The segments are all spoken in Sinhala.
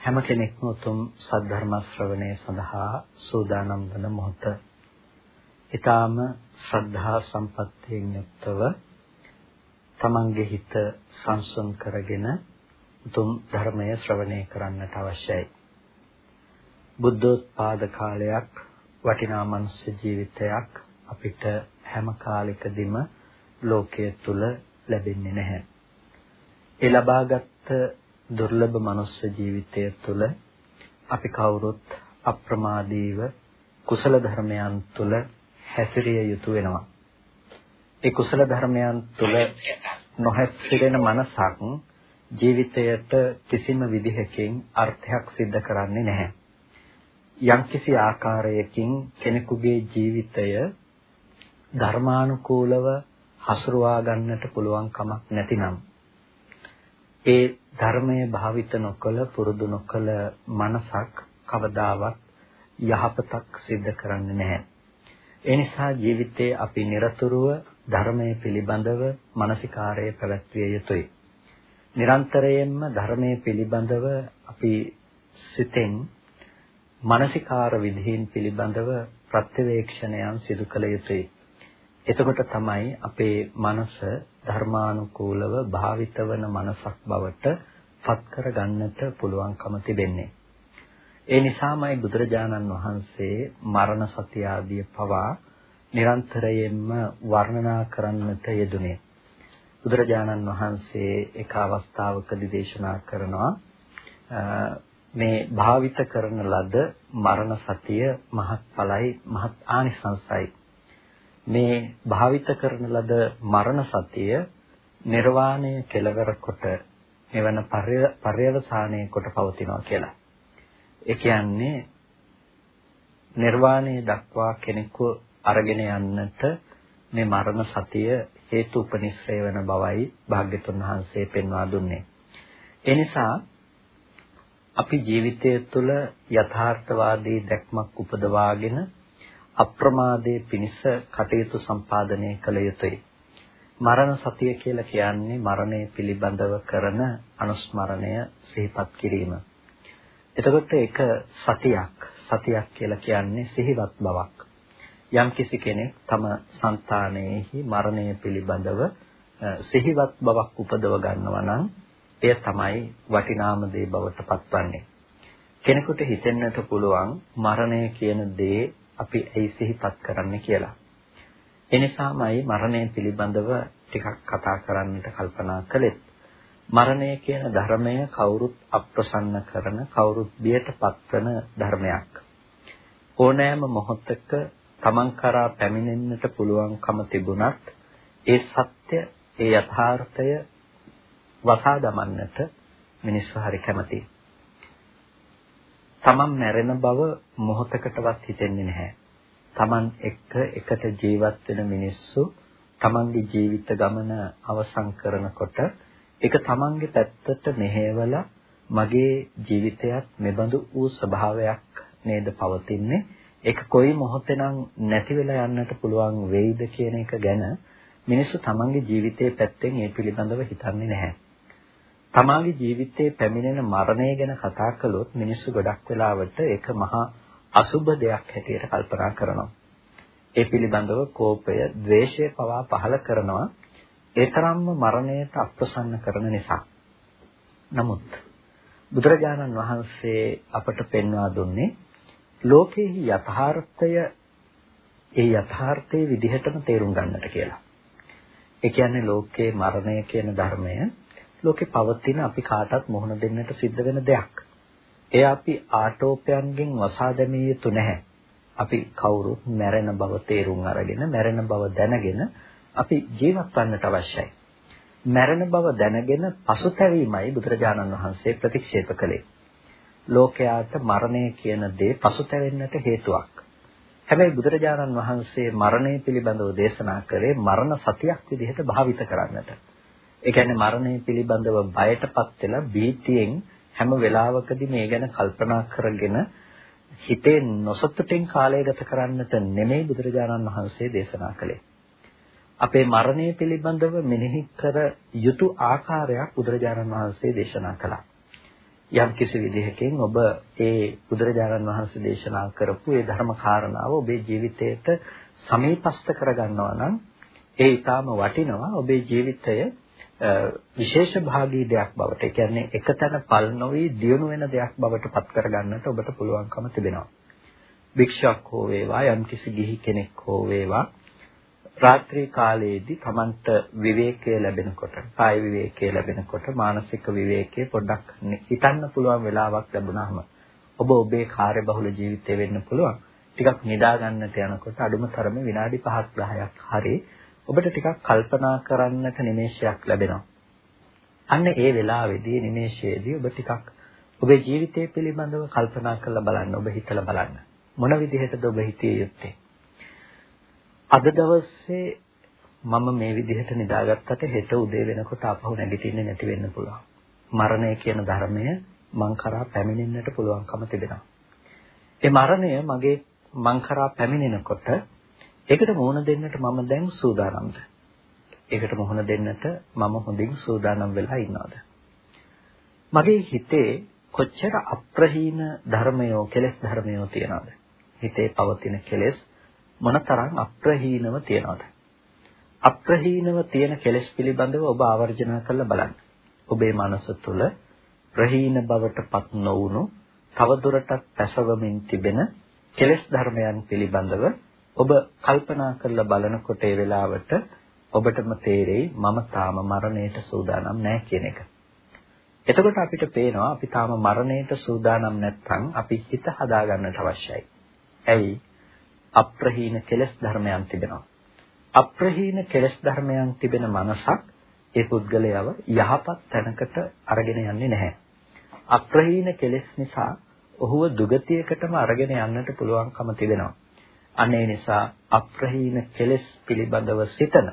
හැම කෙනෙක්ම උතුම් සද්ධර්ම ශ්‍රවණය සඳහා සූදානම් වන මොහොත. ඊටාම ශ්‍රද්ධා සම්පත්තියෙන් යුක්තව තමන්ගේ හිත සංසුන් කරගෙන උතුම් ධර්මය ශ්‍රවණය කරන්නට අවශ්‍යයි. බුද්ධෝත්පාද කාලයක් වටිනා මනුෂ්‍ය ජීවිතයක් අපිට හැම කාලෙකදීම ලෝකයේ තුල ලැබෙන්නේ නැහැ. ඒ ලබාගත් දුර්ලභ මනුස්ස ජීවිතය තුළ අපි කවුරුත් අප්‍රමාදීව කුසල ධර්මයන් තුළ හැසිරිය යුතු වෙනවා. ඒ කුසල ධර්මයන් තුළ නොහැසිරෙන මනසක් ජීවිතයට කිසිම විදිහකින් අර්ථයක් සිද්ධ කරන්නේ නැහැ. යම්කිසි ආකාරයකින් කෙනෙකුගේ ජීවිතය ධර්මානුකූලව හසුරුවා ගන්නට පුළුවන් කමක් නැතිනම් ඒ ධර්මයේ භාවිත නොකළ පුරුදු නොකළ මනසක් කවදාවත් යහපතක් සිද්ධ කරන්නේ නැහැ. ඒ නිසා ජීවිතයේ අපි নিরතුරුව ධර්මයේ පිළිබඳව මානසිකාරය පැවැත්විය යුතුයි. නිරන්තරයෙන්ම ධර්මයේ පිළිබඳව අපි සිතෙන් මානසිකාර විධීන් පිළිබඳව ප්‍රත්‍යවේක්ෂණයන් සිදු කළ යුතුයි. එතකොට තමයි අපේ මනස ධර්මානුකූලව භාවිත වන මනසක් බවට පත් කර ගන්නට පුළුවන්කම තිබෙන්නේ. ඒ නිසාමයි බුදුරජාණන් වහන්සේ මරණ සතිය ආදී පවා නිරන්තරයෙන්ම වර්ණනා කරන්නට යෙදුනේ. බුදුරජාණන් වහන්සේ එක අවස්ථාවකදී දේශනා කරනවා මේ භාවිත කරන ලද මරණ සතිය මහත්ඵලයි මහත් ආනිසංසයි මේ භාවිත කරන ලද මරණ සතිය නිර්වාණය කෙලවර කොට එවන පර්යවසානයේ කොට පවතිනවා කියලා. ඒ කියන්නේ නිර්වාණය දක්වා කෙනෙකු අරගෙන යන්නට මේ මරණ සතිය හේතු උපනිශ්‍රය වෙන බවයි භාග්‍යතුන් වහන්සේ පෙන්වා දුන්නේ. ඒ නිසා අපි ජීවිතය තුළ යථාර්ථවාදී දැක්මක් උපදවාගෙන අප්‍රමාදයේ පිනිස කටයුතු සම්පාදනය කළ යුතුයි. මරණ සතිය කියලා කියන්නේ මරණය පිළිබඳව කරන අනුස්මරණය සිහිපත් කිරීම. එතකොට ඒක සතියක්. සතියක් කියලා කියන්නේ සිහිවත් බවක්. යම්කිසි කෙනෙක් තම సంతානයේහි මරණය පිළිබඳව සිහිවත් බවක් උපදව ගන්නවා නම් එය තමයි වටිනාම දේ බවට පත්වන්නේ. කෙනෙකුට හිතෙන්නට පුළුවන් මරණය කියන දේ අපි ඇයි සිහිපත් කරන්නේ කියලා. එනිසාමයි මරණය පිළිබඳව ටිකක් කතා කරන්නට කල්පනා කළෙත්. මරණය කියන ධර්මය කවුරුත් අප්‍රසන්න කරන කවුරුත් බියට පත්වන ධර්මයක්. ඕනෑම මොහොතක තමන් කරා පැමිණෙන්නට පුළුවන්කම තිබුණත් ඒ සත්‍ය ඒ යථාර්ථය වසා දමන්නට මිනිස්සු හරි කැමතියි. තමන් මැරෙන බව මොහොතකටවත් හිතෙන්නේ නැහැ. තමන් එක්ක එකට ජීවත් වෙන මිනිස්සු තමන්ගේ ජීවිත ගමන අවසන් කරනකොට ඒක තමන්ගේ පැත්තට මෙහෙवला මගේ ජීවිතයත් මෙබඳු වූ ස්වභාවයක් නේද පවතින්නේ ඒක කොයි මොහොතේනම් නැති වෙලා යන්නට පුළුවන් වෙයිද කියන එක ගැන මිනිස්සු තමන්ගේ ජීවිතයේ පැත්තෙන් ඒ පිළිබඳව හිතන්නේ නැහැ. තමාගේ ජීවිතයේ පැමිණෙන මරණය ගැන කතා කළොත් මිනිස්සු ගොඩක් වෙලාවට ඒක මහා අසුබ දෙයක් හැටියට කල්පනා කරනවා. ඒ පිළිබඳව කෝපය, ద్వේෂය පවා පහළ කරනවා. ඒ තරම්ම මරණයට අප්‍රසන්න කරන නිසා. නමුත් බුදුරජාණන් වහන්සේ අපට පෙන්වා දුන්නේ ලෝකෙහි යථාර්ථය ඒ යථාර්ථයේ විදිහටම තේරුම් ගන්නට කියලා. ඒ කියන්නේ ලෝකේ මරණය කියන ධර්මය ලෝකේ පවතින අපි කාටත් මුහුණ දෙන්නට සිද්ධ වෙන දෙයක්. එය අපි ආටෝපයන්ගෙන් වසා දැමිය යුතු නැහැ. අපි කවුරුත් මැරෙන බව තේරුම් අරගෙන මැරෙන බව දැනගෙන අපි ජීවත් වන්නට අවශ්‍යයි. මැරෙන බව දැනගෙන පසුතැවීමයි බුදුරජාණන් වහන්සේ ප්‍රතික්ෂේප කළේ. ලෝකයාට මරණය කියන දේ පසුතැවෙන්නට හේතුවක්. හැබැයි බුදුරජාණන් වහන්සේ මරණය පිළිබඳව දේශනා කරේ මරණ සතියක් විදිහට භාවිත කරන්නට. ඒ කියන්නේ මරණය පිළිබඳව බයටපත් වෙලා බීතියෙන් හැම වෙලාවකදී මේ ගැන කල්පනා කරගෙන හිතේ නොසතුටින් කාලය ගත කරන්නට නෙමෙයි බුදුරජාණන් වහන්සේ දේශනා කළේ. අපේ මරණය පිළිබඳව මෙනෙහි කර යුතු ආකාරයක් බුදුරජාණන් වහන්සේ දේශනා කළා. යම් කිසි විදිහකින් ඔබ ඒ බුදුරජාණන් වහන්සේ දේශනා කරපු ඒ ධර්ම කාරණාව ඔබේ ජීවිතයට සමීපස්ත කරගන්නවා නම් ඒ ඊටාම වටිනවා ඔබේ ජීවිතය විශේෂ භාගී දෙයක් බවට ඒ කියන්නේ එකතැන පල් නොවි දියුණු වෙන දෙයක් බවට පත් කරගන්නට ඔබට පුළුවන්කම තිබෙනවා. භික්ෂුවක් හෝ වේවා යම්කිසි ගිහි කෙනෙක් හෝ වේවා රාත්‍රී කාලයේදී Tamanට විවේකය ලැබෙනකොට, කාය විවේකය ලැබෙනකොට, මානසික විවේකය පොඩ්ඩක් හිතන්න පුළුවන් වෙලාවක් ලැබුණාම ඔබ ඔබේ කාර්යබහුල ජීවිතය වෙන්න පුළුවන්. ටිකක් නිදා ගන්නට යනකොට අඩුම තරමේ විනාඩි 5ක් 10ක් හරි ඔබට ටිකක් කල්පනා කරන්නට නිමේෂයක් ලැබෙනවා. අන්න ඒ වෙලාවේදී නිමේෂයේදී ඔබ ටිකක් ඔබේ ජීවිතය පිළිබඳව කල්පනා කරලා බලන්න, ඔබ හිතලා බලන්න. මොන විදිහටද ඔබ හිතිය යුත්තේ? අද දවසේ මම මේ විදිහට නිදාගත්තට හෙට උදේ වෙනකොට ආපහු නැගිටින්නේ නැති වෙන්න පුළුවන්. මරණය කියන ධර්මය මං කරා පැමිණෙන්නට පුළුවන්කම තිබෙනවා. ඒ මරණය මගේ මං කරා පැමිණෙනකොට ඒකට මුහුණ දෙන්නට මම දැන් සූදානම්ද? ඒකට මුහුණ දෙන්නට මම හොඳින් සූදානම් වෙලා ඉන්නවද? මගේ හිතේ කොච්චර අප්‍රහීන ධර්මයෝ කෙලෙස් ධර්මයෝ තියනවද? හිතේ පවතින කෙලෙස් මොනතරම් අප්‍රහීනව තියනවද? අප්‍රහීනව තියෙන කෙලෙස් පිළිබඳව ඔබ ආවර්ජනා කරලා බලන්න. ඔබේ මනස තුළ ප්‍රහීන බවටපත් නොවුණු තවදුරටත් පැසවමින් තිබෙන කෙලෙස් ධර්මයන් පිළිබඳව ඔබ කල්පනා කරලා බලනකොට ඒ වෙලාවට ඔබටම තේරෙයි මම තාම මරණයට සූදානම් නැහැ කියන එක. එතකොට අපිට පේනවා අපි තාම මරණයට සූදානම් නැත්නම් අපි හිත හදාගන්නට අවශ්‍යයි. ඇයි? අප්‍රහීන කෙලෙස් ධර්මයන් තිබෙනවා. අප්‍රහීන කෙලෙස් ධර්මයන් තිබෙන මනසක් ඒ පුද්ගලයාව යහපත් තැනකට අරගෙන යන්නේ නැහැ. අප්‍රහීන කෙලෙස් නිසා ඔහුව දුගතියකටම අරගෙන යන්නට පුළුවන්කම තිබෙනවා. අනේ නිසා අප්‍රහීන කෙලෙස් පිළිබඳව සිතන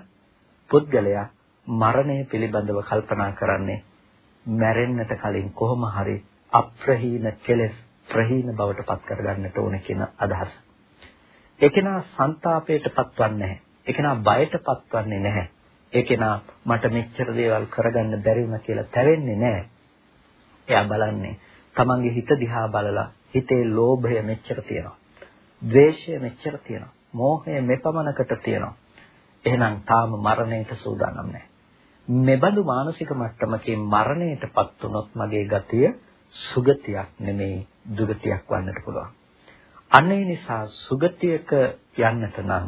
පුද්ගලයා මරණය පිළිබඳව කල්පනා කරන්නේ මැරෙන්නට කලින් කොහොම හරි අප්‍රහීන කෙලෙස් ප්‍රහීන බවට පත් කරගන්නට ඕන කියන අදහස. ඒකේනා ਸੰతాපයට පත්වන්නේ නැහැ. ඒකේනා බයට පත්වන්නේ නැහැ. ඒකේනා මට මෙච්චර දේවල් කරගන්න බැරි වුණා කියලා තැවෙන්නේ නැහැ. එයා බලන්නේ තමන්ගේ හිත දිහා බලලා හිතේ ලෝභය මෙච්චර තියෙනවා. ද්වේෂය මෙච්චර තියෙනවා. මෝහය මෙපමණකට තියෙනවා. එහෙනම් තාම මරණයට සූදානම් නැහැ. මෙබඳු මානසික මට්ටමකින් මරණයටපත් වුනොත් මගේ ගතිය සුගතියක් නෙමේ දුගතියක් වන්නට පුළුවන්. අනේ නිසා සුගතියක යන්නට නම්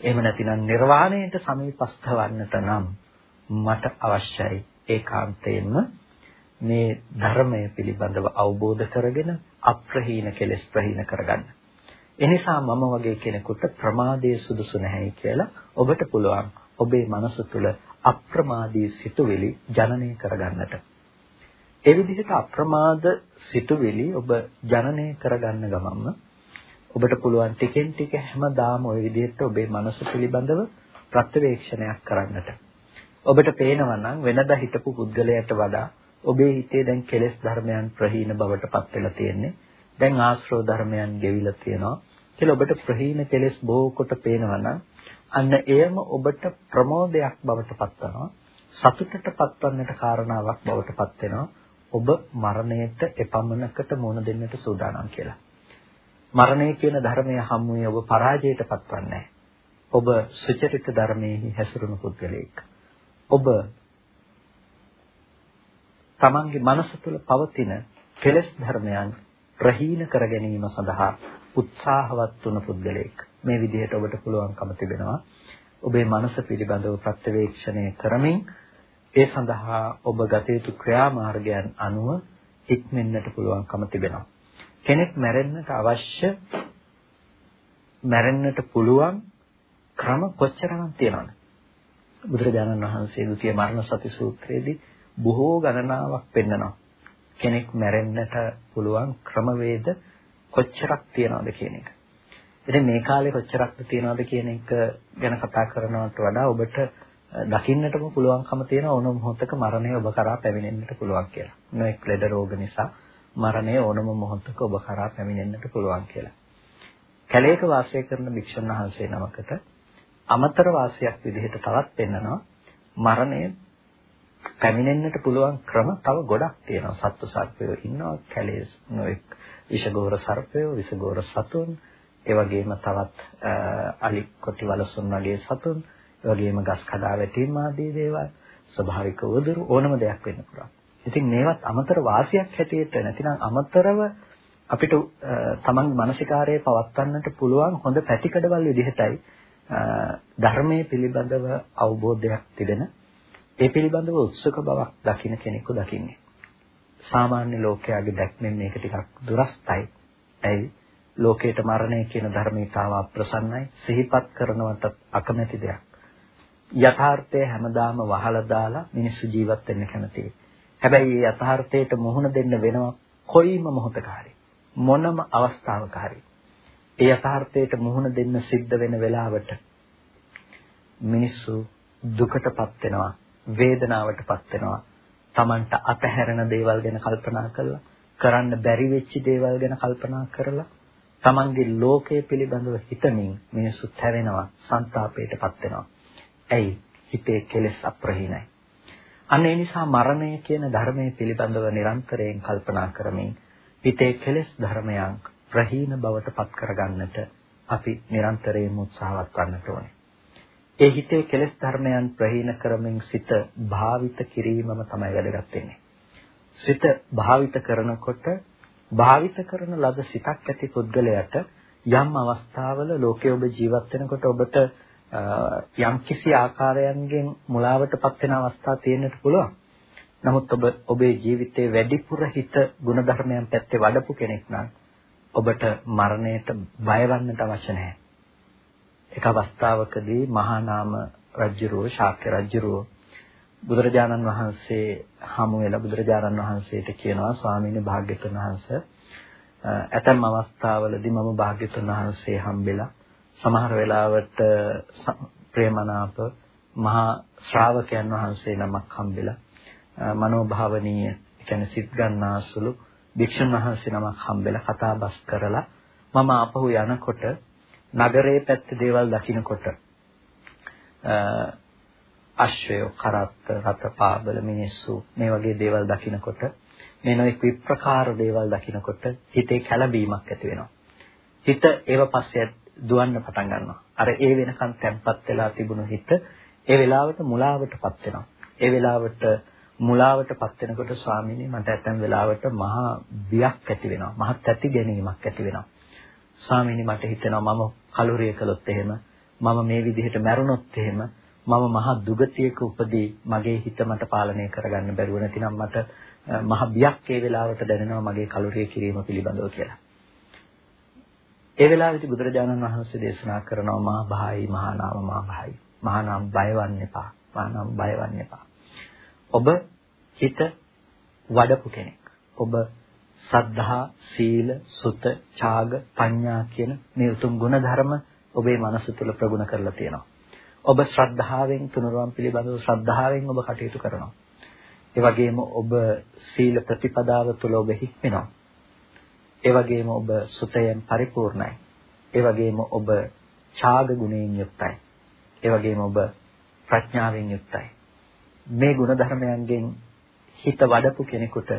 එහෙම නැතිනම් නිර්වාණයට සමීපස්ත වන්නට නම් මට අවශ්‍යයි ඒකාන්තයෙන්ම මේ ධර්මය පිළිබඳව අවබෝධ කරගෙන අප්‍රහීන කෙලෙස් ප්‍රහීන කරගන්න. එනිසා මම වගේ කෙනෙකුට ප්‍රමාදයේ සුදුසු නැහැයි කියලා ඔබට පුළුවන් ඔබේ මනස තුළ අප්‍රමාදී සිතුවිලි ජනනය කරගන්නට. ඒ විදිහට අප්‍රමාද සිතුවිලි ඔබ ජනනය කරගන්න ගමන්ම ඔබට පුළුවන් ටිකෙන් ටික හැමදාම ওই විදිහට ඔබේ මනස පිළිබඳව ප්‍රත්‍යවේක්ෂණයක් කරන්නට. ඔබට පේනවා නම් වෙනදා හිටපු පුද්ගලයාට වඩා ඔබේ හිතේ දැන් කෙලෙස් ධර්මයන් ප්‍රහීන බවට පත් වෙලා තියෙන්නේ. දැන් ආශ්‍රව ධර්මයන් ගෙවිලා තියෙනවා. කියලා ඔබට ප්‍රහීන කෙලෙස් බොහෝ කොට පේනවා නම් අන්න එයම ඔබට ප්‍රමෝදයක් බවට පත්වනවා. සතුටට පත්වන්නට කාරණාවක් බවට පත් වෙනවා. ඔබ මරණයට එපමණකට මුහුණ දෙන්නට සූදානම් කියලා. මරණය කියන ධර්මය හමුවේ ඔබ පරාජයට පත්වන්නේ ඔබ සුචරිත ධර්මයේ හැසිරුණු පුද්ගලයෙක්. ඔබ තමන්ගේ මනස තුළ පවතින කෙලෙස් ධර්මයන් ප්‍රහීන කර ගැනීම සඳහා උත්සාහවත් වුණ පුද්ගලයෙක්. මේ විදිහට ඔබට පුළුවන්කම තිබෙනවා. ඔබේ මනස පිළිබඳව ප්‍රත්‍යවේක්ෂණය කරමින් ඒ සඳහා ඔබ ගත යුතු ක්‍රියාමාර්ගයන් අනුව ඉක්මෙන්නට පුළුවන්කම තිබෙනවා. කෙනෙක් මැරෙන්නට අවශ්‍ය මැරෙන්නට පුළුවන් ක්‍රම කොච්චරනම් තියෙනවද? බුදුරජාණන් වහන්සේ දුතිය මරණ සති සූත්‍රයේදී බොහෝ ගණනාවක් පෙන්නනවා. කෙනෙක් මැරෙන්නට පුළුවන් ක්‍රමවේද කොච්චරක් තියනවද කියන එක. ඉතින් මේ කාලේ කොච්චරක්ද තියනවද කියන එක ගැන කතා කරනවට වඩා ඔබට දකින්නටම පුළුවන්කම තියෙන ඕනම මොහොතක මරණය ඔබ කරා පැමිණෙන්නට පුළුවන් කියලා. නොඑක් ලෙඩ රෝග නිසා මරණය ඕනම මොහොතක ඔබ කරා පැමිණෙන්නට පුළුවන් කියලා. කැලේක වාසය කරන භික්ෂුන් වහන්සේ නමකට අමතර වාසයක් විදිහට තවත් පෙන්නනවා මරණය පැමිණෙන්නට පුළුවන් ක්‍රම තව ගොඩක් තියෙනවා. සත්තු සර්පයෝ ඉන්නවා, කැලේ නොඑක් විෂගෝර සර්පයෝ, විෂගෝර සතුන්, ඒ වගේම තවත් අලි කොටි වලසුන් වගේ සතුන්, ඒ වගේම ගස් කඩා වැටීම් ආදී දේවල්, ස්වභාවික උදුරු ඕනම දෙයක් වෙන්න පුළුවන්. ඉතින් මේවත් අමතර වාසියක් හැටියට නැතිනම් අමතරව අපිට තමන්ගේ මානසිකාරයේ පවත්වන්නට පුළුවන් හොඳ පැතිකඩවල් විදිහටයි ධර්මයේ පිළිබඳව අවබෝධයක් තිබෙන ඒ පිළිබඳව උත්සුක බවක් දකින්න කෙනෙකු දකින්නේ. සාමාන්‍ය ලෝකයාගේ දැක්මෙන් මේක ටිකක් දුරස්තයි. ඇයි? ලෝකේට මරණය කියන ධර්මීතාව අප්‍රසන්නයි. සිහිපත් කරනවට අකමැති දෙයක්. යථාර්ථය හැමදාම වහලා දාලා මිනිස්සු ජීවත් වෙන්න කැමතියි. හැබැයි මේ යථාර්ථයට මුහුණ දෙන්න වෙනවා කොයිම මොහොතක හරි. මොනම අවස්ථාවක හරි. ඒ යථාර්ථයට මුහුණ දෙන්න සිද්ධ වෙන වෙලාවට මිනිස්සු දුකටපත් වෙනවා වේදනාවටපත් වෙනවා. Tamanට අතහැරෙන දේවල් ගැන කල්පනා කරලා කරන්න බැරි වෙච්ච දේවල් ගැන කල්පනා කරලා Tamanගේ ලෝකය පිළිබඳව හිතමින් මිනිස්සු හැරෙනවා ਸੰతాපයටපත් වෙනවා. ඇයි? හිතේ කෙලෙස් අප්‍රහීනයි. අන්න ඒ නිසා මරණය කියන ධර්මයේ පිළිබඳව නිරන්තරයෙන් කල්පනා කරමින් හිතේ කෙලෙස් ධර්මයන් ප්‍රහීන බවට පත් කරගන්නට අපි නිරන්තරයෙන් උත්සාහවත් වන්නට ඕනේ. ඒ හිතේ කෙලෙස් ධර්මයන් ප්‍රහීන කරමින් සිත භාවිත කිරීමම තමයි වැදගත් වෙන්නේ. සිත භාවිත කරනකොට භාවිත කරන ලද සිතක් ඇති පුද්ගලයාට යම් අවස්ථාවල ලෝකයේ ඔබ ජීවත් වෙනකොට ඔබට යම් කිසි ආකාරයන්ගෙන් මුලාවටපත් වෙන අවස්ථා තියෙන්නට පුළුවන්. නමුත් ඔබ ඔබේ ජීවිතයේ වැඩිපුර හිත ಗುಣධර්මයන් පැත්තේ වඩපු කෙනෙක් නම් ඔබට මරණයට බයවන්නට අවශ්‍ය නැහැ. එක අවස්ථාවකදී මහා නාම රජුරෝ ශාක්‍ය රජුරෝ බුදුරජාණන් වහන්සේ හමු වෙලා බුදුරජාණන් වහන්සේට කියනවා ස්වාමීනි භාග්‍යතුන් වහන්සේ ඇතැම් අවස්ථාවලදී මම භාග්‍යතුන් වහන්සේ හම්බෙලා සමහර වෙලාවට ප්‍රේමනාප මහා ශ්‍රාවකයන් වහන්සේ නමක් හම්බෙලා මනෝභාවනීය කියන්නේ සිත් ගන්නාසුළු භික්ෂුන් වහන්සේ නමක් හම්බෙලා කතා බස් කරලා මම ආපහු යනකොට නගරයේ පැත්තේ දේවල් දකින්නකොට අශ්වය කරත්ත රත පාබල මිනිස්සු මේ වගේ දේවල් දකින්නකොට මේ නොඑක් විප්‍රකාර දේවල් දකින්නකොට හිතේ කැළඹීමක් ඇති වෙනවා. හිත ඒව පස්සේ දුවන්න පටන් ගන්නවා. අර ඒ වෙනකන් තැම්පත් වෙලා තිබුණු හිත ඒ වෙලාවට මුලාවටපත් වෙනවා. ඒ වෙලාවට මුලාවටපත් වෙනකොට ස්වාමීනි මට ඇතැම් වෙලාවට මහා බියක් ඇති වෙනවා. මහා තැති ගැනීමක් ඇති වෙනවා. ස්වාමීනි මට හිතෙනවා මම කලුරිය කළොත් එහෙම මම මේ විදිහට මැරුණොත් එහෙම මම මහා දුගතියක උපදී මගේ හිත මට පාලනය කරගන්න බැරුව නැතිනම් මට මහ බියක් ඒ වෙලාවට දැනෙනවා මගේ කලුරිය කිරීම පිළිබඳව කියලා. ඒ වෙලාවේදී බුදුරජාණන් වහන්සේ දේශනා කරනවා මහා භායි මහා නාම මහා භායි මහා නාම බයවන්න එපා මහා නාම බයවන්න එපා. ඔබ හිත වඩපු කෙනෙක්. ඔබ සද්ධා, සීල, සුත, ඡාග, පඤ්ඤා කියන මේ උතුම් ගුණධර්ම ඔබේ මනස තුළ ප්‍රගුණ කරලා තියෙනවා. ඔබ ශ්‍රද්ධාවෙන් තුනුරුවන් පිළිබඳව ශ්‍රද්ධාවෙන් ඔබ කටයුතු කරනවා. ඒ වගේම ඔබ සීල ප්‍රතිපදාව තුළ ඔබ හික්මෙනවා. ඒ වගේම ඔබ සුතයෙන් පරිපූර්ණයි. ඒ වගේම ඔබ ඡාග ගුණයෙන් යුක්තයි. ඒ වගේම ඔබ ප්‍රඥාවෙන් යුක්තයි. මේ ගුණධර්මයන්ගෙන් හිත වඩපු කෙනෙකුට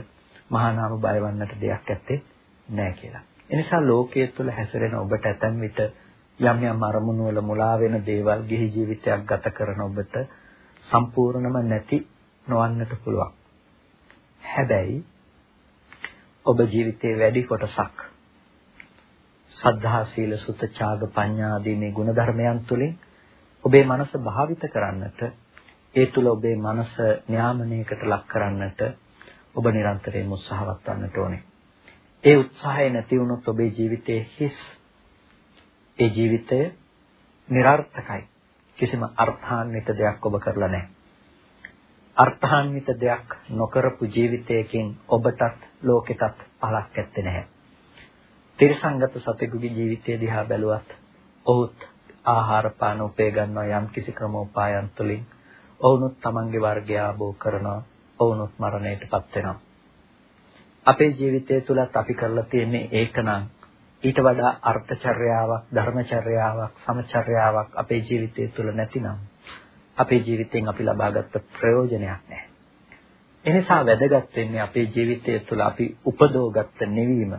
මහා නාම බය වන්නට දෙයක් ඇත්තේ නැහැ කියලා. එනිසා ලෝකයේ තුල හැසිරෙන ඔබට ඇතැම් විට යම් යම් අරමුණු වල මුලා වෙන දේවල් ගිහි ජීවිතයක් ගත කරන ඔබට සම්පූර්ණම නැති නොවන්නට පුළුවන්. හැබැයි ඔබ ජීවිතයේ වැඩි කොටසක් සද්ධා සීල සුත ඡාග පඤ්ඤා ආදී මේ ගුණධර්මයන් තුලින් ඔබේ මනස භාවිත කරන්නට ඒ තුල ඔබේ මනස න්යාමනයකට ලක් කරන්නට ඔබ නිරන්තරයෙන් උත්සාහවත් වන්නට ඕනේ. ඒ උත්සාහය නැති වුණොත් ඔබේ ජීවිතයේ හිස් ඒ ජීවිතය નિરර්ථකයි. කිසිම අර්ථාන්විත දෙයක් ඔබ කරලා නැහැ. අර්ථාන්විත දෙයක් නොකරපු ජීවිතයකින් ඔබටත් ලෝකෙටත් පළක් ඇත්තේ නැහැ. තිරසංගත සතෙකුගේ ජීවිතය දිහා බැලුවත් ඔහුත් ආහාර පාන උපය ගන්නවා යම් කිසි ක්‍රමෝපායන් තුලින් ඔවුනුත් තමන්ගේ වර්ගය ආબો කරනවා ඔවුනුත් මරණයටපත් වෙනවා අපේ ජීවිතය තුලත් අපි කරලා තියෙන්නේ ඒකනම් ඊට වඩා අර්ථචර්යාවක් ධර්මචර්යාවක් සමචර්යාවක් අපේ ජීවිතය තුල නැතිනම් අපේ ජීවිතෙන් අපි ලබාගත් ප්‍රයෝජනයක් නැහැ. එනිසා වැදගත් වෙන්නේ අපේ ජීවිතය තුළ අපි උපදෝගත්ත නිවීම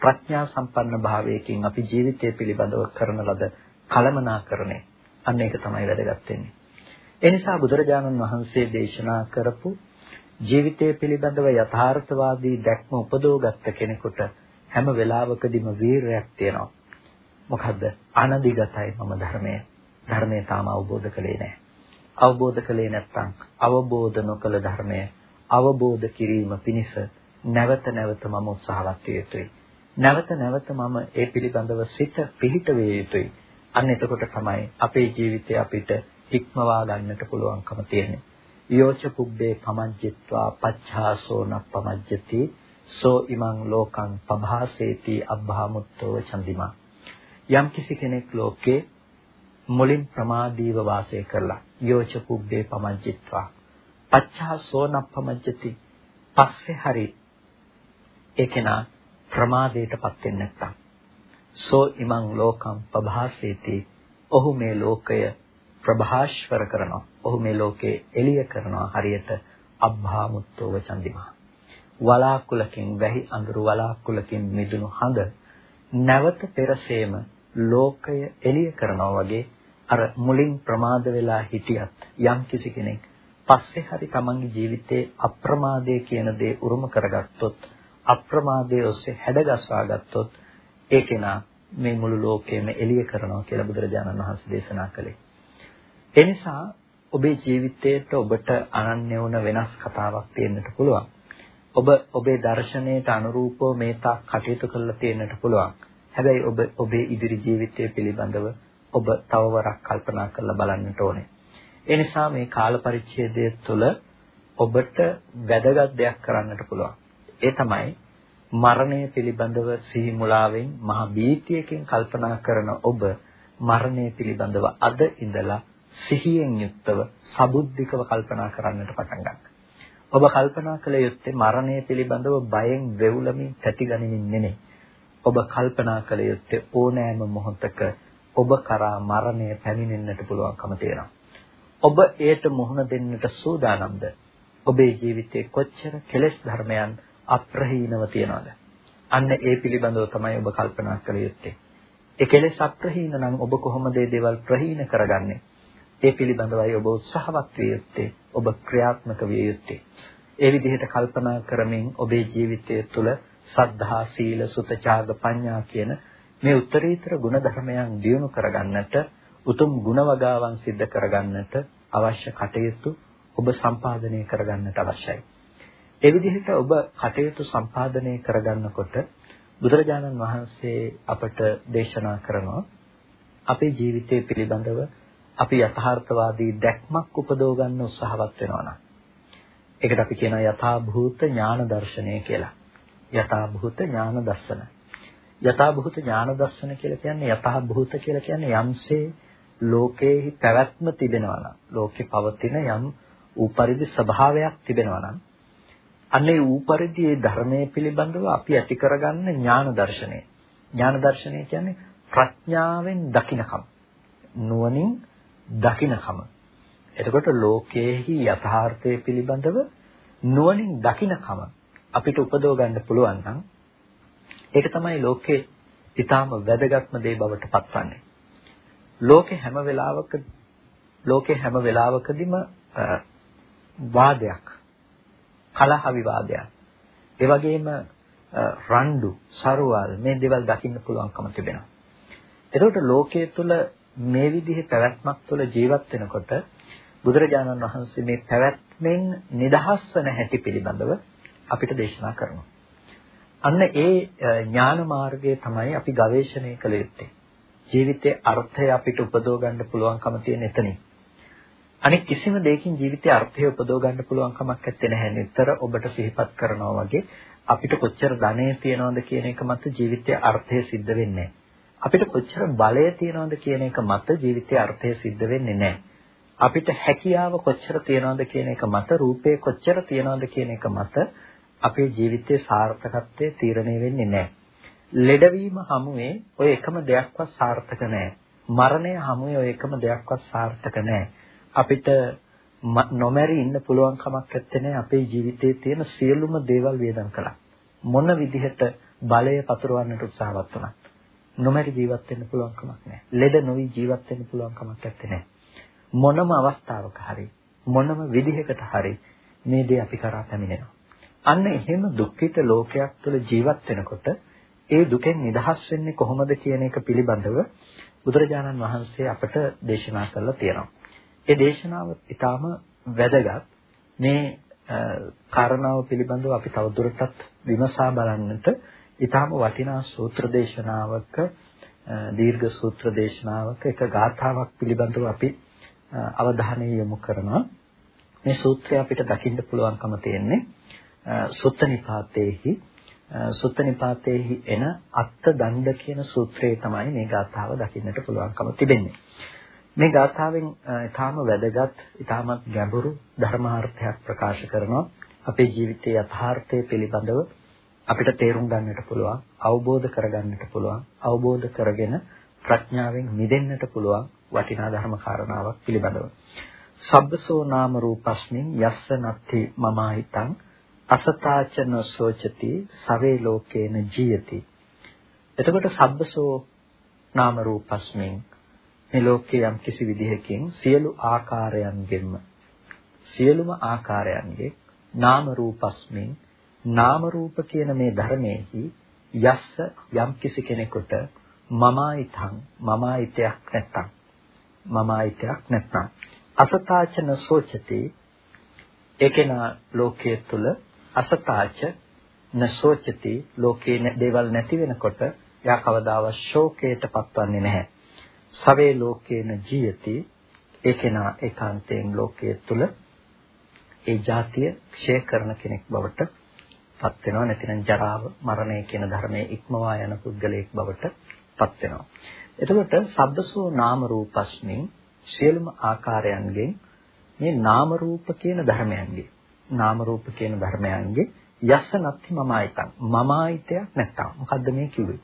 ප්‍රඥා සම්පන්න භාවයකින් අපි ජීවිතය පිළිබඳව කරන ලද කලමනාකරණය. අන්න ඒක තමයි වැදගත් වෙන්නේ. එනිසා බුදුරජාණන් වහන්සේ දේශනා කරපු ජීවිතය පිළිබඳව යථාර්ථවාදී දැක්ම උපදෝගත්ත කෙනෙකුට හැම වෙලාවකදීම වීරයක් තියෙනවා. මොකද්ද? අනදිගතයි මම ධර්මයේ. ධර්මයේ තාම අවබෝධ කළේ නැහැ. අවබෝධ කළේ නැත්නම් අවබෝධ නොකළ ධර්මය අවබෝධ කිරීම පිණිස නැවත නැවත මම උත්සාහවත් විය යුතුයි. නැවත නැවත මම ඒ පිළිබඳව සිත පිහිට විය යුතුයි. අන්න එතකොට තමයි අපේ ජීවිතය අපිට ඉක්මවා ගන්නට පුළුවන්කම තියෙන්නේ. යෝච පුබ්බේ පමජ්ජිත්වා පච්ඡාසෝ නප්පමජ්ජති සෝ ඉමං ලෝකං පභාසේති අබ්භාමුත්තෝ චන්දිමා. යම් කිසි කෙනෙක් ලෝකේ මුලින් ප්‍රමාදීව වාසය කරලා යෝච පුබ්බේ පමජ්ජිත්වා පච්චා සෝනප්පමජ්ජති පස්සේ හරි ඒකේනා ප්‍රමාදයටපත් වෙන්නේ නැත්තම් සෝ ඉමං ලෝකම් පභාසේති ඔහු මේ ලෝකය ප්‍රභාෂ්වර කරනවා ඔහු මේ ලෝකේ එළිය කරනවා හරියට අබ්භාමුත්තෝ වචන්දිමා වලාකුලකින් වැහි අඳුරු වලාකුලකින් මිදුණු හඳ නැවත පෙරසේම ලෝකය එළිය කරනවා වගේ අර මුලින් ප්‍රමාද වෙලා හිටියත් යම් කිසි කෙනෙක් පස්සේ හරි තමන්ගේ ජීවිතේ අප්‍රමාදයේ කියන දේ උරුම කරගත්තොත් අප්‍රමාදයේ ඔස්සේ හැඩගස්වා ගත්තොත් ඒ කෙනා මේ මුළු ලෝකෙම එළිය කරනවා කියලා බුදුරජාණන් වහන්සේ දේශනා කළේ. ඒ නිසා ඔබේ ජීවිතයට ඔබට අනන්‍ය වුණ වෙනස් කතාවක් තියෙන්නට පුළුවන්. ඔබ ඔබේ දර්ශනයට අනුරූපව මේ තාක් කටයුතු කරලා තියෙන්නට පුළුවන්. හැබැයි ඔබ ඔබේ ඉදිරි ජීවිතය පිළිබඳව ඔබ තව වරක් කල්පනා කරලා බලන්නට ඕනේ. ඒ නිසා මේ කාල පරිච්ඡේදය තුළ ඔබට වැදගත් දෙයක් කරන්නට පුළුවන්. ඒ තමයි මරණය පිළිබඳව සිහි මුලාවෙන් මහ බීතියකින් කල්පනා කරන ඔබ මරණය පිළිබඳව අද ඉඳලා සිහියෙන් යුක්තව සබුද්ධිකව කල්පනා කරන්නට පටන් ගන්න. ඔබ කල්පනා කළ යුත්තේ මරණය පිළිබඳව බයෙන් වෙවුලමින් තැතිගනිමින් නෙමෙයි. ඔබ කල්පනා කළ යුත්තේ ඕනෑම මොහොතක ඔබ කරා මරණය පැමිණෙන්නට පුළුවන්කම තියෙනවා. ඔබ එයට මුහුණ දෙන්නට සූදානම්ද? ඔබේ ජීවිතයේ කොච්චර කෙලෙස් ධර්මයන් අප්‍රහීනව තියනවද? අන්න ඒ පිළිබඳව තමයි ඔබ කල්පනා කළ යුත්තේ. ඒ කෙලෙස් අප්‍රහීන නම් ඔබ කොහොමද මේ දේවල් ප්‍රහීන කරගන්නේ? ඒ පිළිබඳවයි ඔබ උත්සාහවත් විය යුත්තේ. ඔබ ක්‍රියාත්මක විය යුත්තේ. ඒ විදිහට කල්පනා කරමින් ඔබේ ජීවිතය තුළ සද්ධා, සීල, සුත, ත්‍යාග, පඤ්ඤා කියන මේ උත්තරීතර ගුණ ධර්මයන් දියුණු කරගන්නට උතුම් ගුණ වගාවන් සිද්ධ කරගන්නට අවශ්‍ය කටයුතු ඔබ සම්පාදනය කරගන්නට අවශ්‍යයි. ඒ විදිහට ඔබ කටයුතු සම්පාදනය කරගන්නකොට බුදුරජාණන් වහන්සේ අපට දේශනා කරනවා අපේ ජීවිතය පිළිබඳව අපි යථාර්ථවාදී දැක්මක් උපදව ගන්න උත්සාහවත් වෙනවා නම් ඒකට අපි කියනවා යථා භූත ඥාන දර්ශනය කියලා. යථා භූත ඥාන දර්ශන. යථා භූත ඥාන දර්ශන කියලා කියන්නේ යථා භූත කියලා කියන්නේ යම්සේ ලෝකයේ පැවැත්ම තිබෙනවා නම් ලෝකේ පවතින යම් ූපරිදි ස්වභාවයක් තිබෙනවා නම් අන්නේ ූපරිදි ඒ ධර්මයේ පිළිබඳව අපි ඇති කරගන්න ඥාන දර්ශනය. ඥාන දර්ශනය කියන්නේ ප්‍රඥාවෙන් දකින්නකම. නුවණින් දකින්නකම. එතකොට ලෝකයේහි යථාර්ථය පිළිබඳව නුවණින් දකින්නකම අපිට උපදව ගන්න පුළුවන් නම් ඒක තමයි ලෝකේ ඊටාම වැදගත්ම දේ බවට පත්වන්නේ. ලෝකේ හැම වෙලාවක ලෝකේ හැම වෙලාවකදීම වාදයක් කලහ විවාදයක් ඒ වගේම රණ්ඩු සරුවල් මේ දේවල් දකින්න පුළුවන්කම තිබෙනවා. එතකොට ලෝකයේ තුල මේ විදිහේ පැවැත්මක් තුළ ජීවත් වෙනකොට බුදුරජාණන් වහන්සේ මේ පැවැත්මෙන් නිදහස් වන හැටි පිළිබඳව අපිට දේශනා කරනවා. අන්න ඒ ඥාන මාර්ගය තමයි අපි ගවේෂණය කළ යුත්තේ. ජීවිතයේ අර්ථය අපිට උපදව ගන්න පුළුවන්කම තියෙන එතනින්. අනික කිසිම දෙයකින් ජීවිතයේ අර්ථය උපදව ගන්න පුළුවන් කමක් නැත්තේ නැහැ. නිතර ඔබට සිහිපත් කරනවා වගේ අපිට කොච්චර ධනෙ තියනවද කියන එක මත ජීවිතයේ අර්ථය සිද්ධ වෙන්නේ අපිට කොච්චර බලය තියනවද කියන එක මත ජීවිතයේ අර්ථය සිද්ධ වෙන්නේ නැහැ. අපිට හැකියාව කොච්චර තියනවද කියන එක මත රූපේ කොච්චර තියනවද කියන එක මත අපේ ජීවිතයේ සාර්ථකත්වය තීරණය වෙන්නේ නැහැ. ලෙඩවීම හමුවේ ඔය එකම දෙයක්වත් සාර්ථක නැහැ. මරණය හමුවේ ඔය එකම දෙයක්වත් සාර්ථක නැහැ. අපිට නොමැරි ඉන්න පුළුවන් කමක් නැත්තේ අපේ ජීවිතයේ තියෙන සියලුම දේවල් වේදම් කළා. මොන විදිහට බලය පතුරවන්නට උත්සාහවත් වුණත් නොමැරි ජීවත් වෙන්න පුළුවන් කමක් නැහැ. ලෙඩ නොවි ජීවත් වෙන්න පුළුවන් කමක් නැත්තේ මොනම අවස්ථාවක හරි මොනම විදිහකට හරි මේ දේ අපි කරා පැමිණෙනවා. අන්න එහෙම දුක්ඛිත ලෝකයක් තුළ ජීවත් වෙනකොට ඒ දුකෙන් නිදහස් වෙන්නේ කොහොමද කියන එක පිළිබඳව බුදුරජාණන් වහන්සේ අපට දේශනා කළා තියෙනවා. ඒ දේශනාව ඊටාම වැදගත්. මේ කාරණාව පිළිබඳව අපි තවදුරටත් විමසා බලන්නට ඊටාම වටිනා සූත්‍ර දේශනාවක දීර්ඝ සූත්‍ර දේශනාවක එක ගාථාවක් පිළිබඳව අපි අවධානය යොමු කරනවා. මේ සූත්‍රය අපිට දකින්න පුළුවන්කම තියෙන්නේ සුත්ත නිපාතේහි සුත්ත නිපාතේහි එන අත්ත දණ්ඩ කියන සූත්‍රයේ තමයි මේ ගාථාව දකින්නට පුළුවන්කම තිබෙන්නේ. මේ ගාථාවෙන් ඊටාම වැදගත් ඊටාමත් ගැඹුරු ධර්මාර්ථයක් ප්‍රකාශ කරනවා. අපේ ජීවිතයේ යථාර්ථය පිළිබඳව අපිට තේරුම් ගන්නට පුළුවන්, අවබෝධ කරගන්නට පුළුවන්, අවබෝධ කරගෙන ප්‍රඥාවෙන් මිදෙන්නට පුළුවන් වටිනා ධර්ම කාරණාවක් පිළිබඳව. සබ්බසෝ නාම රූපස්මින් යස්ස නත්ති මමාහිතං අසතාචන සෝචති සවේ ලෝකේන ජීයති එතකොට සබ්බසෝ නාම රූපස්මින් මේ ලෝකයේ යම් කිසි විදිහකින් සියලු ආකාරයන්ගෙන්ම සියලුම ආකාරයන්ගේ නාම රූපස්මින් නාම රූප කියන මේ ධර්මයේහි යස්ස යම් කිසි කෙනෙකුට මමායිතං මමායිතයක් නැත්තම් මමායිතයක් නැත්තම්. අසතාචන සෝචති. ඒකේන ලෝකයේ තුල අසතාච නසෝචති ලෝකේ දේවල් නැති වෙනකොට යා කවදාවත් ශෝකයට පත්වන්නේ නැහැ. සවේ ලෝකේන ජීයති ඒකේනා ඒකාන්තයෙන් ලෝකයේ තුල ඒ જાතිය ක්ෂය කරන කෙනෙක් බවට පත් වෙනවා. නැතිනම් ජරාව මරණය කියන ධර්මයේ ඉක්මවා යන පුද්ගලයෙක් බවට පත් වෙනවා. එතකොට සබ්බසෝ නාම රූපස්මින් සියලුම ආකාරයන්ගෙන් මේ නාම රූප කියන ධර්මයන්ගේ නාම රූප කියන ධර්මයන්ගේ යස්ස නැති මමායිතං. මමායිතයක් නැත්තම්. මොකද්ද මේ කිව්වේ?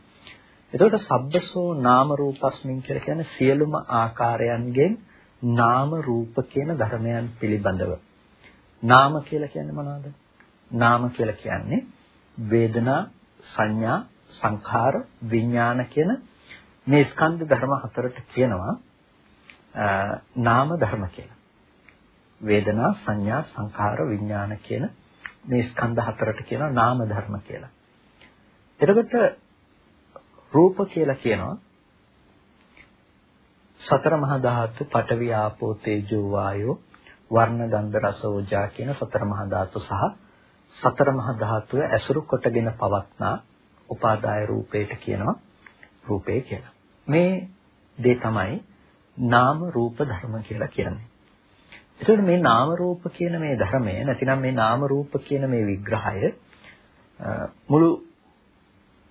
එතකොට සබ්බසෝ නාම රූපස්මින් කියලා කියන්නේ සියලුම ආකාරයන්ගෙන් නාම රූප කියන ධර්මයන් පිළිබඳව. නාම කියලා කියන්නේ මොනවද? නාම කියලා කියන්නේ වේදනා සංඥා සංඛාර විඥාන කියන මේ ස්කන්ධ ධර්ම හතරට කියනවා නාම ධර්ම කියලා වේදනා සංඥා සංඛාර විඥාන කියන මේ ස්කන්ධ හතරට කියනවා නාම ධර්ම කියලා. එතකොට රූප කියලා කියනවා සතර මහා ධාතු පඨවි ආපෝ තේජෝ වායෝ වර්ණ ගන්ධ රස ඕජා කියන සතර මහා ධාතු සහ සතර මහා ධාතුව ඇසුරු කොටගෙන පවත්නා උපාදාය රූපයට කියනවා රූපේ කියලා. මේ දේ තමයි නාම රූප ධර්ම කියලා කියන්නේ. එතකොට මේ නාම රූප කියන මේ ධර්මය නැතිනම් මේ නාම රූප කියන මේ විග්‍රහය මුළු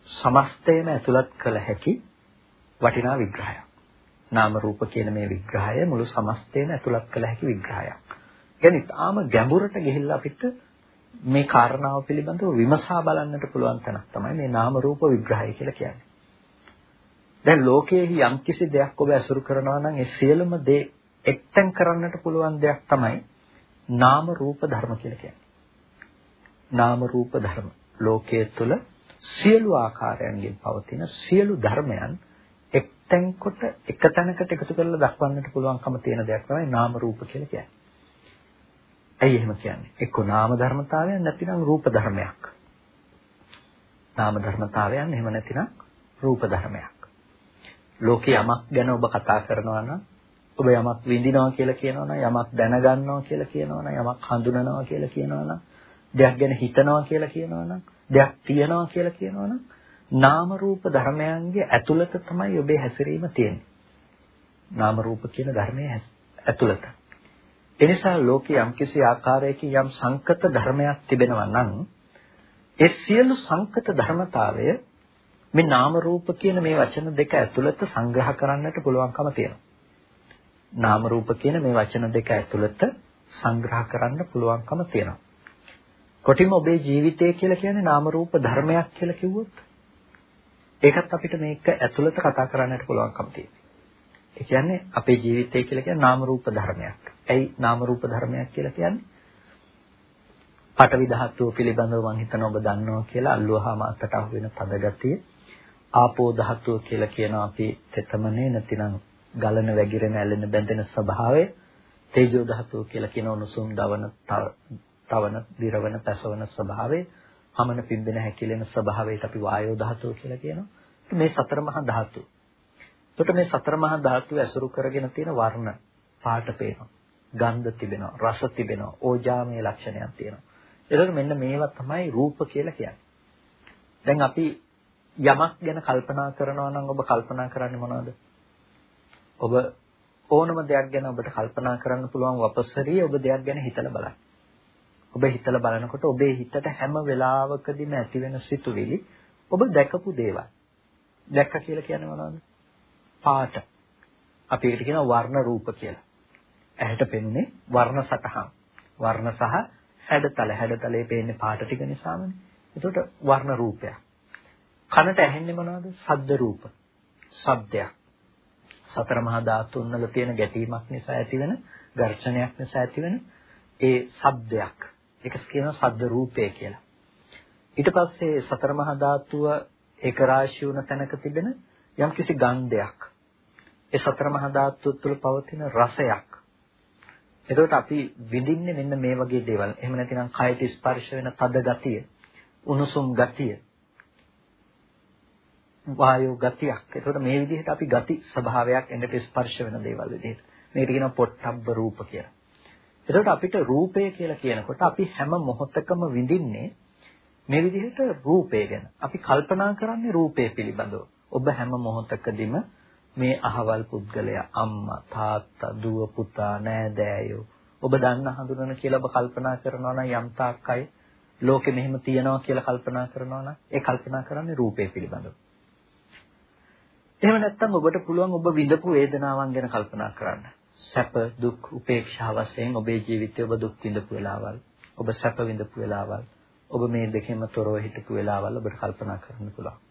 සමස්තයම ඇතුළත් කළ හැකි වටිනා විග්‍රහයක්. නාම රූප කියන මේ විග්‍රහය මුළු සමස්තයම ඇතුළත් කළ හැකි විග්‍රහයක්. කියන්නේ තාම ගැඹුරට ගිහිල්ලා අපිට මේ කාරණාව පිළිබඳව විමසා බලන්නට පුළුවන් තැනක් තමයි මේ නාම රූප විග්‍රහය කියලා කියන්නේ. දැන් ලෝකයේ යම් කිසි දෙයක් ඔබ ඇසුරු කරනවා නම් ඒ සියලුම දේ එක්තෙන් කරන්නට පුළුවන් දෙයක් තමයි නාම රූප ධර්ම කියලා කියන්නේ. නාම රූප ධර්ම ලෝකයේ තුල සියලු ආකාරයන්ගෙන් පවතින සියලු ධර්මයන් එක්තෙන් කොට එක තැනකට එකතු කරලා දක්වන්නට පුළුවන්කම තියෙන දෙයක් තමයි නාම රූප කියලා කියන්නේ. ඇයි එහෙම කියන්නේ? එක්ක නාම ධර්මතාවයක් නැතිනම් රූප ධර්මයක්. නාම ධර්මතාවයන් එහෙම නැතිනම් රූප ධර්මයක්. ලෝකේ යමක් ගැන ඔබ කතා කරනවා නම් ඔබ යමක් විඳිනවා කියලා කියනවනම් යමක් දැනගන්නවා කියලා කියනවනම් යමක් හඳුනනවා කියලා කියනවනම් දෙයක් ගැන හිතනවා කියලා කියනවනම් දෙයක් තියනවා කියලා කියනවනම් නාම රූප ධර්මයන්ගේ ඇතුළත තමයි ඔබේ හැසිරීම තියෙන්නේ. නාම රූප කියන ධර්මයේ ඇතුළත. එනිසා ලෝකේ යම්කිසි ආකාරයකින් යම් සංකත ධර්මයක් තිබෙනවා නම් ඒ සියලු සංකත ධර්මතාවය මේ නාම රූප කියන මේ වචන දෙක ඇතුළත සංග්‍රහ කරන්නට පුළුවන්කම තියෙනවා. නාම රූප කියන මේ වචන දෙක ඇතුළත සංග්‍රහ කරන්න පුළුවන්කම තියෙනවා. කොටිම ඔබේ ජීවිතය කියලා කියන්නේ නාම රූප ධර්මයක් කියලා කිව්වොත් ඒකත් අපිට මේක ඇතුළත කතා කරන්නට පුළුවන්කම තියෙනවා. ඒ කියන්නේ අපේ ජීවිතය කියලා කියන්නේ නාම රූප ධර්මයක්. ඇයි නාම රූප ධර්මයක් කියලා කියන්නේ? පඨවි ධාතුව පිළිබඳව මම හිතන ඔබ දන්නවා කියලා අල්ලුවාම අතට අහු වෙන තද ගතිය. ආපෝ ධාතුව කියලා කියනවා අපි තෙතමනේ නැතිනම් ගලන වැగిරෙන ඇලෙන බැඳෙන ස්වභාවය. තේජෝ ධාතුව කියලා කියන උණුසුම් දවන තවන දිරවන පැසවන ස්වභාවය. හමන පිම්බෙන හැකිලෙන ස්වභාවයට අපි වායෝ ධාතුව කියලා කියනවා. මේ සතර මහා ධාතු. එතකොට මේ සතර මහා ධාතු ඇසුරු කරගෙන තියෙන වර්ණ පාට පේනවා. ගන්ධ තිබෙනවා, රස තිබෙනවා, ඕජාමය ලක්ෂණයක් තියෙනවා. එතකොට මෙන්න මේවා තමයි රූප කියලා කියන්නේ. දැන් අපි යමක් ගැන කල්පනා කරනවා නම් ඔබ කල්පනා කරන්නේ මොනවද? ඔබ ඕනම දෙයක් ගැන ඔබට කල්පනා කරන්න පුළුවන් වපස්සරිය ඔබ දෙයක් ගැන හිතලා බලන්න. ඔබ හිතලා බලනකොට ඔබේ හිතට හැම වෙලාවකදීම ඇති වෙන සිතුවිලි ඔබ දැකපු දේවල්. දැක්ක කියලා කියන්නේ මොනවද? පාට. අපි ඒකට කියනවා වර්ණ රූප කියලා. ඇහැට පෙනුනේ වර්ණ සතහන්. වර්ණ සහ හැඩතල. හැඩතලේ පේන්නේ පාට ටික නිසාමනේ. ඒකට වර්ණ රූපයක්. කනට ඇහෙන්නේ මොනවද? ශබ්ද රූප. ශබ්දයක්. සතර මහා ධාතුන් වල තියෙන ගැටීමක් නිසා ඇතිවෙන ඝර්ෂණයක් නිසා ඇතිවෙන ඒ ශබ්දයක්. ඒක කියනවා ශබ්ද රූපය කියලා. ඊට පස්සේ සතර මහා ධාතුව ඒක රාශී වුණ තැනක තිබෙන යම්කිසි ගන්ධයක්. ඒ සතර මහා ධාතු තුළ පවතින රසයක්. එතකොට අපි විඳින්නේ මෙන්න මේ වගේ දේවල්. එහෙම නැතිනම් කයට ස්පර්ශ වෙන තද ගතිය, උණුසුම් ගතිය, වායෝ ගතියක්. එතකොට මේ විදිහට අපි ගති ස්වභාවයක් එන්නට ස්පර්ශ වෙන දේවල් විදිහට. මේකට කියනවා පොට්ටබ්බ රූප කියලා. එතකොට අපිට රූපය කියලා කියනකොට අපි හැම මොහොතකම විඳින්නේ මේ විදිහට රූපය ගැන. අපි කල්පනා කරන්නේ රූපය පිළිබඳව. ඔබ හැම මොහොතකදීම මේ අහවල් පුද්ගලයා අම්මා තාත්තා දුව පුතා නෑදෑයෝ ඔබ දන්න හඳුනන කියලා ඔබ කල්පනා කරනවා නම් යම් තාක් අය ලෝකෙ මෙහෙම තියනවා කියලා කල්පනා කරනවා නම් ඒ කල්පනා කරන්නේ රූපේ පිළිබඳව. එහෙම නැත්නම් ඔබට පුළුවන් ඔබ විඳපු වේදනාවන් ගැන කල්පනා කරන්න. සැප දුක් උපේක්ෂා වශයෙන් ඔබේ ජීවිතයේ ඔබ දුක් විඳපු වෙලාවල්, ඔබ සැප විඳපු වෙලාවල්, ඔබ මේ දෙකෙන්ම තොරව හිටපු වෙලාවල් ඔබට කල්පනා කරන්න පුළුවන්.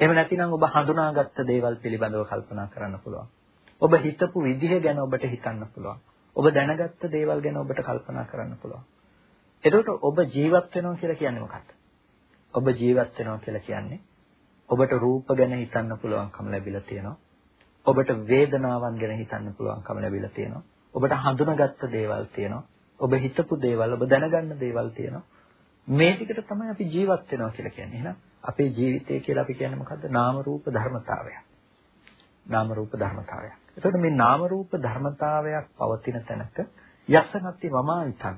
එහෙම නැතිනම් ඔබ හඳුනාගත්ත දේවල් පිළිබඳව කල්පනා කරන්න පුළුවන්. ඔබ හිතපු විදිහ ගැන ඔබට හිතන්න පුළුවන්. ඔබ දැනගත්ත දේවල් ගැන ඔබට කල්පනා කරන්න පුළුවන්. එතකොට ඔබ ජීවත් වෙනවා කියලා කියන්නේ මොකක්ද? ඔබ ජීවත් වෙනවා කියලා කියන්නේ ඔබට රූප ගැන හිතන්න පුළුවන්කම ලැබිලා තියෙනවා. ඔබට වේදනාවන් ගැන හිතන්න පුළුවන්කම ලැබිලා තියෙනවා. ඔබට හඳුනාගත්ත දේවල් තියෙනවා. ඔබ හිතපු දේවල්, ඔබ දැනගන්න දේවල් තියෙනවා. මේ ටිකට තමයි අපි ජීවත් වෙනවා කියලා කියන්නේ. එහෙනම් අපේ ජීවිතය කියලා අපි කියන්නේ මොකද්ද? නාම රූප ධර්මතාවයක්. නාම රූප ධර්මතාවයක්. එතකොට මේ නාම රූප ධර්මතාවයක් පවතින තැනක යසනත්ති මමායිතං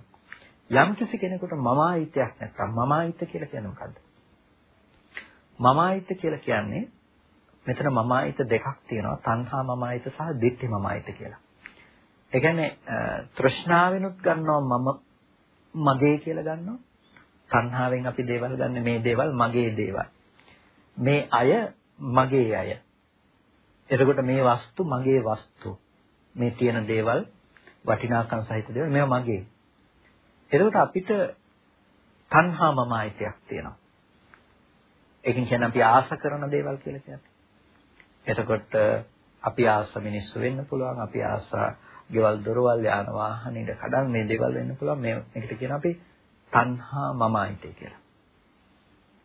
යම් කිසි කෙනෙකුට මමායිතයක් නැත්නම් මමායිත කියලා කියන්නේ මොකද්ද? මමායිත කියලා කියන්නේ මෙතන මමායිත දෙකක් තියෙනවා. තණ්හා මමායිත සහ ditthi මමායිත කියලා. ඒ කියන්නේ තෘෂ්ණාවෙනුත් ගන්නවා මම මගේ කියලා ගන්නවා. තණ්හාවෙන් අපි දේවල් ගන්න මේ දේවල් මගේ දේවල්. මේ අය මගේ අය. එතකොට මේ වස්තු මගේ වස්තු. මේ තියෙන දේවල් වටිනාකම් සහිත දේවල් මේවා මගේ. එතකොට අපිට තණ්හා මමායිතයක් තියෙනවා. ඒකෙන් කියන්නේ අපි ආස කරන දේවල් කියලා කියන්නේ. එතකොට අපි ආස මිනිස්සු වෙන්න පුළුවන්, අපි ආස ගෙවල් දොරවල් යාන වාහන ඉද කඩන් මේ දේවල් වෙන්න පුළුවන්. මේ මේකට කියන අපි තණ්හා මමායිතේ කියලා.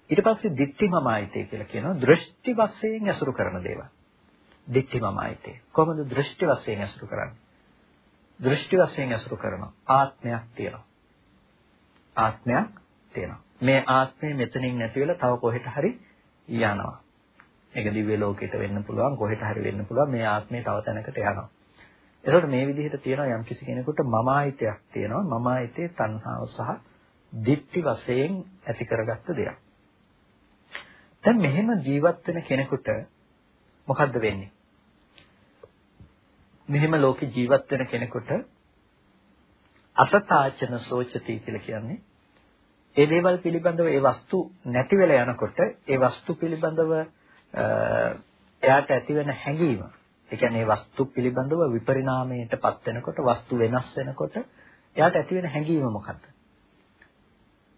ඊට පස්සේ ditthi මමායිතේ කියලා කියනවා දෘෂ්ටි වශයෙන් ඇසුරු කරන දේවල්. ditthi මමායිතේ. කොහොමද දෘෂ්ටි වශයෙන් ඇසුරු කරන්නේ? දෘෂ්ටි වශයෙන් ඇසුරු කරනවා. ආත්මයක් තියෙනවා. ආත්මයක් තියෙනවා. මේ ආත්මය මෙතනින් නැති වෙලා තව කොහෙට හරි යනවා. ඒක දිව්‍ය ලෝකෙට වෙන්න පුළුවන් කොහෙට හරි වෙන්න පුළුවන් මේ ආත්මය තව තැනකට යනවා. එතකොට මේ විදිහට තියෙනවා යම් කිසි කෙනෙකුට මමායිතයක් තියෙනවා මමායිතේ තණ්හාව සහ දිට්ටි වශයෙන් ඇති කරගත්ත දෙයක්. දැන් මෙහෙම ජීවත් වෙන කෙනෙකුට මොකද්ද වෙන්නේ? මෙහෙම ලෝකේ ජීවත් වෙන කෙනෙකුට අසතාචන සෝචති කියලා කියන්නේ ඒ දේවල් පිළිබඳව ඒ වස්තු නැති වෙලා යනකොට ඒ වස්තු පිළිබඳව එයාට ඇතිවෙන හැඟීම ඒ කියන්නේ වස්තු පිළිබඳව විපරිණාමයටපත් වෙනකොට වස්තු වෙනස් වෙනකොට එයාට ඇතිවෙන හැඟීම මොකද්ද?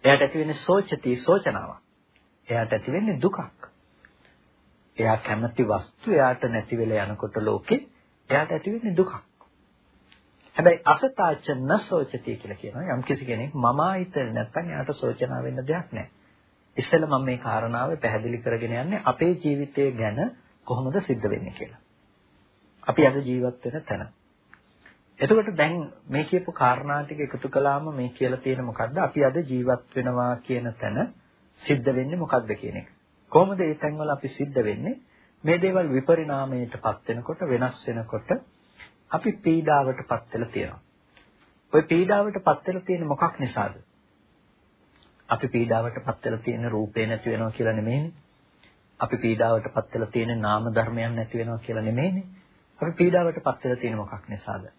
එයාට ඇතිවෙන්නේ සෝචති සෝචනාවක්. එයාට ඇතිවෙන්නේ දුකක්. එයා කැමති වස්තු එයාට නැති වෙලා යනකොට ලෝකේ එයාට ඇතිවෙන්නේ දුකක්. හැබැයි අසතාච නසෝචති කියලා කියනවා යම් කිසි කෙනෙක් මම ආයිතර නැත්නම් එයාට සෝචනා වෙන්න දෙයක් නැහැ. ඉස්සෙල්ලා මම මේ කාරණාව පැහැදිලි කරගෙන යන්නේ අපේ ජීවිතය ගැන කොහොමද සිද්ධ වෙන්නේ කියලා. අපි අද ජීවත් වෙන තැන. එතකොට දැන් මේ කියපු කාරණා ටික එකතු කළාම මේ කියලා තියෙන මොකද්ද? අපි අද ජීවත් වෙනවා කියන තැන සිද්ධ වෙන්නේ මොකද්ද කියන එක. කොහොමද ඒ තැන්වල අපි සිද්ධ වෙන්නේ? මේ දේවල් විපරිණාමයටපත් වෙනකොට වෙනස් වෙනකොට අපි පීඩාවටපත් වෙලා තියෙනවා. ওই පීඩාවටපත් වෙලා තියෙන්නේ මොකක් නිසාද? අපි පීඩාවටපත් වෙලා තියෙන රූපේ නැති වෙනවා කියලා නෙමෙයිනේ. අපි පීඩාවටපත් වෙලා තියෙන නාම ධර්මයන් නැති වෙනවා කියලා නෙමෙයිනේ. අපි පීඩාවටපත් වෙලා තියෙන මොකක් නිසාද?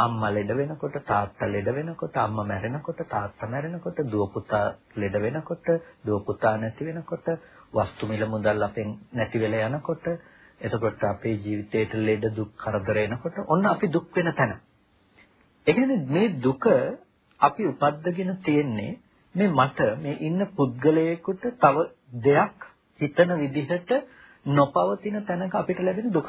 අම්මා ලෙඩ වෙනකොට තාත්තා ලෙඩ වෙනකොට අම්මා මැරෙනකොට තාත්තා මැරෙනකොට දුව පුතා ලෙඩ වෙනකොට දුව පුතා නැති වෙනකොට වස්තු මිල මුදල් අපෙන් නැති වෙලා යනකොට එතකොට අපේ ජීවිතේට ලෙඩ දුක් කරදර එනකොට ඔන්න අපි දුක් වෙන තැන. ඒ මේ දුක අපි උපද්දගෙන තියෙන්නේ මේ මට මේ ඉන්න පුද්ගලයෙකුට තව දෙයක් හිතන විදිහට නොපවතින තැනක අපිට ලැබෙන දුක.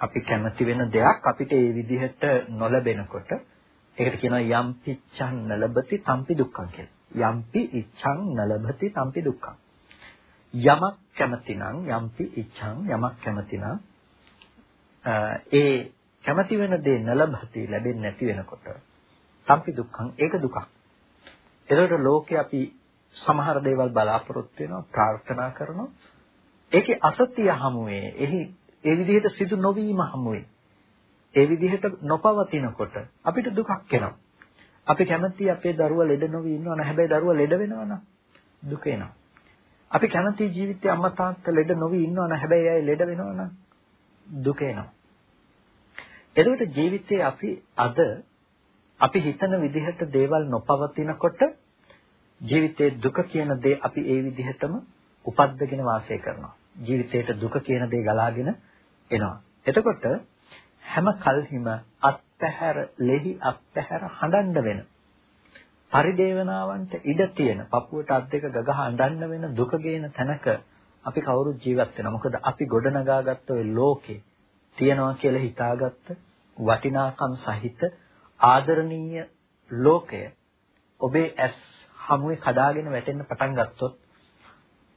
අපි කැමති වෙන දෙයක් අපිට ඒ විදිහට නොලැබෙනකොට ඒකට කියනවා යම් පිච්ඡන් නලබති තම්පි දුක්ඛං කියලා. යම්පි ඉච්ඡං නලබති තම්පි දුක්ඛං. යමක් කැමතිනම් යම්පි ඉච්ඡං යමක් කැමතිනම් ඒ කැමති වෙන දේ නලබති ලැබෙන්නේ නැති වෙනකොට තම්පි දුක්ඛං ඒක දුකක්. එතකොට ලෝකේ අපි සමහර දේවල් බලාපොරොත්තු වෙනවා ප්‍රාර්ථනා කරනවා ඒකේ අසත්‍ය හමුවේ එහි ඒ විදිහට සිදු නොවීම හමුවේ ඒ විදිහට නොපවතිනකොට අපිට දුකක් එනවා. අපි කැමති අපේ දරුවා ලෙඩ නොවි ඉන්නවා නේද? හැබැයි දරුවා ලෙඩ වෙනවා නම් දුක එනවා. අපි කැමති ජීවිතේ අම්මා තාත්තා ලෙඩ නොවි ඉන්නවා නම් හැබැයි ඇයි ලෙඩ වෙනවා නම් දුක එනවා. එතකොට ජීවිතේ අපි අද අපි හිතන විදිහට දේවල් නොපවතිනකොට ජීවිතේ දුක කියන දේ අපි ඒ විදිහටම උපද්දගෙන වාසය කරනවා. ජීවිතේට දුක කියන දේ ගලාගෙන එනවා. එතකොට හැම කල්හිම අත්හැර ලෙහි අත්හැර හඬන්න වෙන පරිදේවනාවන්ට ඉඩ තියෙන පපුවට අත් දෙක ගගහ අඬන්න වෙන දුක ගේන තැනක අපි කවුරුත් ජීවත් වෙනවා. මොකද අපි ගොඩනගාගත්ත ওই ලෝකේ තියනවා කියලා හිතාගත්ත වටිනාකම් සහිත ආදරණීය ලෝකය ඔබේ ඇස් හමුවේ කඩාගෙන වැටෙන්න පටන් ගත්තොත්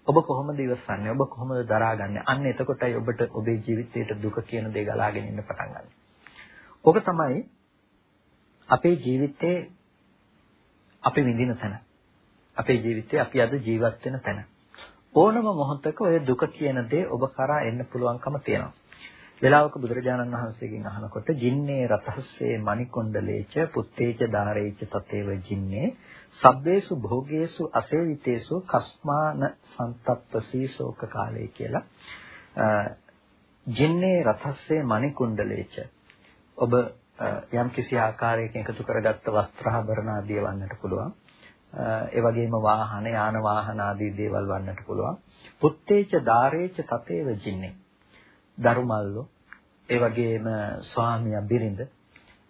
ඔබ කොහොමද ඉවසන්නේ? ඔබ කොහොමද දරාගන්නේ? අන්න එතකොටයි ඔබට ඔබේ ජීවිතයට දුක කියන දේ ගලාගෙන ඉන්න පටන් ගන්නේ. ඕක තමයි අපේ ජීවිතේ අපි විඳින තැන. අපේ ජීවිතේ අපි අද ජීවත් වෙන තැන. ඕනම මොහොතක ඔය දුක කියන දේ ඔබ කරා එන්න පුළුවන්කම තියෙනවා. වෙලාවක බුදුරජාණන් වහන්සේගෙන් අහනකොට ජින්නේ රතහස්සේ මණිකොණ්ඩලේච පුත්තේච ධාරේච තතේව ජින්නේ සබ්බේසු භෝගේසු අසේවිතේසු කස්මාන සන්තප්පසී ශෝක කාලේ කියලා. ජින්නේ රතහස්සේ මණිකොණ්ඩලේච. ඔබ යම් කිසි ආකාරයකින් එකතු කරගත්ත වස්ත්‍රාභරණ ආදී වන්නට පුළුවන්. ඒ වගේම වාහන යාන වාහන ආදී දේවල් වන්නට පුළුවන්. පුත්තේච ධාරේච තතේව ජින්නේ. දරුමල්ලෝ. ඒ වගේම ස්වාමියා බිරිඳ.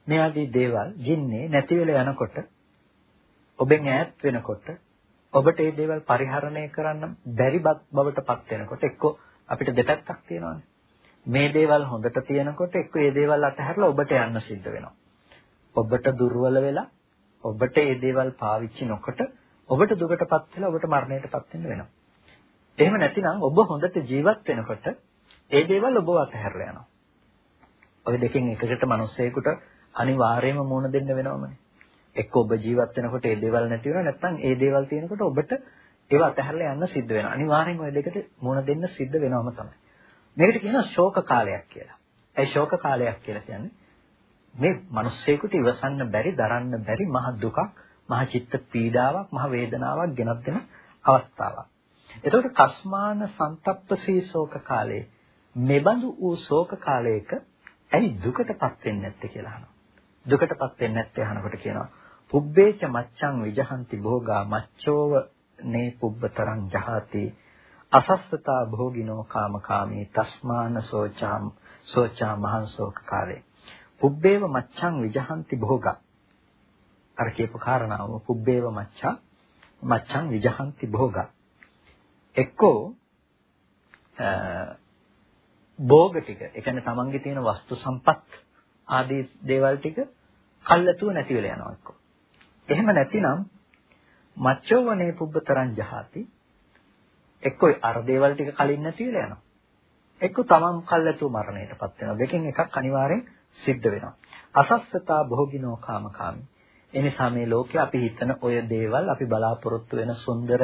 මේ ආදී දේවල් ජින්නේ නැති වෙලා යනකොට ඔබෙන් ඈත් වෙනකොට ඔබට මේ දේවල් පරිහරණය කරන්න බැරි බවට පත් වෙනකොට එක්ක අපිට දෙපැත්තක් තියෙනවානේ. මේ දේවල් හොඳට තියෙනකොට එක්ක මේ දේවල් අතහැරලා ඔබට යන්න සිද්ධ වෙනවා. ඔබට දුර්වල වෙලා ඔබට මේ දේවල් පාවිච්චි නොකොට ඔබට දුකටපත් වෙලා ඔබට මරණයටපත් වෙන්න වෙනවා. එහෙම නැතිනම් ඔබ හොඳට ජීවත් වෙනකොට ඒ දේවල් ඔබව අතහැරලා යනවා. ඔය දෙකෙන් එකකට මිනිස්සෙකුට අනිවාර්යයෙන්ම මුණ දෙන්න වෙනවමනේ. එක්ක ඔබ ජීවත් වෙනකොට ඒ දේවල් නැති වෙනවා නැත්නම් ඒ දේවල් තියෙනකොට ඔබට ඒව අතහැරලා යන්න සිද්ධ වෙනවා. අනිවාර්යෙන් ওই දෙකට මුණ දෙන්න සිද්ධ වෙනවම තමයි. මේකට කියනවා ශෝක කාලයක් කියලා. ඒ ශෝක කාලයක් කියලා කියන්නේ මේ මිනිස්සෙකුට ඉවසන්න බැරි, දරන්න බැරි මහ දුකක්, මහ චිත්ත පීඩාවක්, මහ වේදනාවක් ගෙනත් දෙන අවස්ථාවක්. එතකොට කස්මාන සන්තප්පසී ශෝක කාලේ මෙබඳු වූ ශෝක කාලයක ඇයි දුකටපත් වෙන්නේ නැත්තේ කියලා අහනවා. දුකටපත් වෙන්නේ නැත්තේ අහනකොට කියනවා පුබ්බේච මච්ඡං විජහන්ති භෝගා මච්ඡෝව නේ පුබ්බතරං ජහති. අසස්සතා භෝගිනෝ කාමකාමී තස්මාන සෝචාම් සෝචා මහන්සෝක කාලේ. පුබ්බේව මච්ඡං විජහන්ති භෝගා. අර කියපු කාරණාව පුබ්බේව මච්ඡා මච්ඡං විජහන්ති භෝගා. එක්කෝ භෝග ටික. ඒ කියන්නේ තමන්ගේ තියෙන වස්තු සම්පත් ආදී දේවල් ටික කල්ලාතුව නැති වෙලා යනවා එක්කෝ. එහෙම නැතිනම් මච්චෝවනේ පුබ්බතරං ජහති. එක්කෝ අර දේවල් ටික කලින් නැති වෙලා යනවා. එක්කෝ තමන් කල්ලාතුව මරණයටපත් වෙනවා. දෙකෙන් එකක් අනිවාර්යෙන් සිද්ධ වෙනවා. අසස්සතා භෝගිනෝ කාමකාමී. එනිසා මේ ලෝකේ අපි හිතන ඔය දේවල් අපි බලාපොරොත්තු වෙන සුන්දර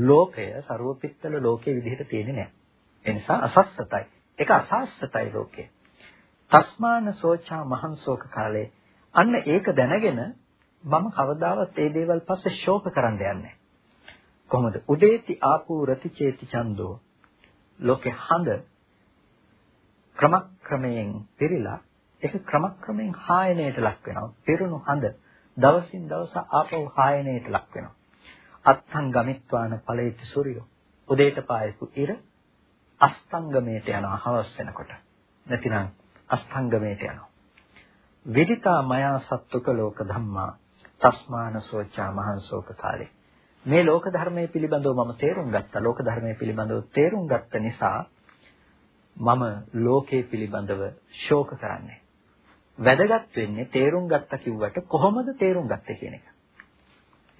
ලෝකය ਸਰවපිත්තල ලෝකයේ විදිහට තියෙන්නේ නැහැ. ඒ නිසා අසස්සතයි. ඒක අසස්සතයි ලෝකය. තස්මාන සෝචා මහන්සෝක කාලේ අන්න ඒක දැනගෙන මම කවදාවත් ඒ දේවල් පස්සේ ශෝක කරන්න යන්නේ කොහොමද? උදේති ආපු රති චේති චන්தோ ලෝකේ හඳ ක්‍රමක්‍රමයෙන් පිරීලා ඒක ක්‍රමක්‍රමයෙන් හායනයට ලක් වෙනවා. පිරුණු හඳ දවසින් දවස ආපහු හායනයට ලක් වෙනවා. අත්ං ගමිත්වාන ඵලේති සූර්යෝ. උදේට පායපු ඉර අස්තංගමයට යනවා හවස් වෙනකොට. නැතිනම් අස්තංගමයට යනවා. විදිතා මයා සත්තුක ලෝක ධම්මා තස්මාන සෝචා මහන්සෝක කාලේ. මේ ලෝක ධර්මයේ පිළිබඳව මම තේරුම් ගත්තා. ලෝක ධර්මයේ පිළිබඳව තේරුම් ගත්ත නිසා මම ලෝකයේ පිළිබඳව ශෝක කරන්නේ. වැදගත් වෙන්නේ තේරුම් ගත්තා කිව්වට කොහොමද තේරුම් ගත්තේ කියන එක.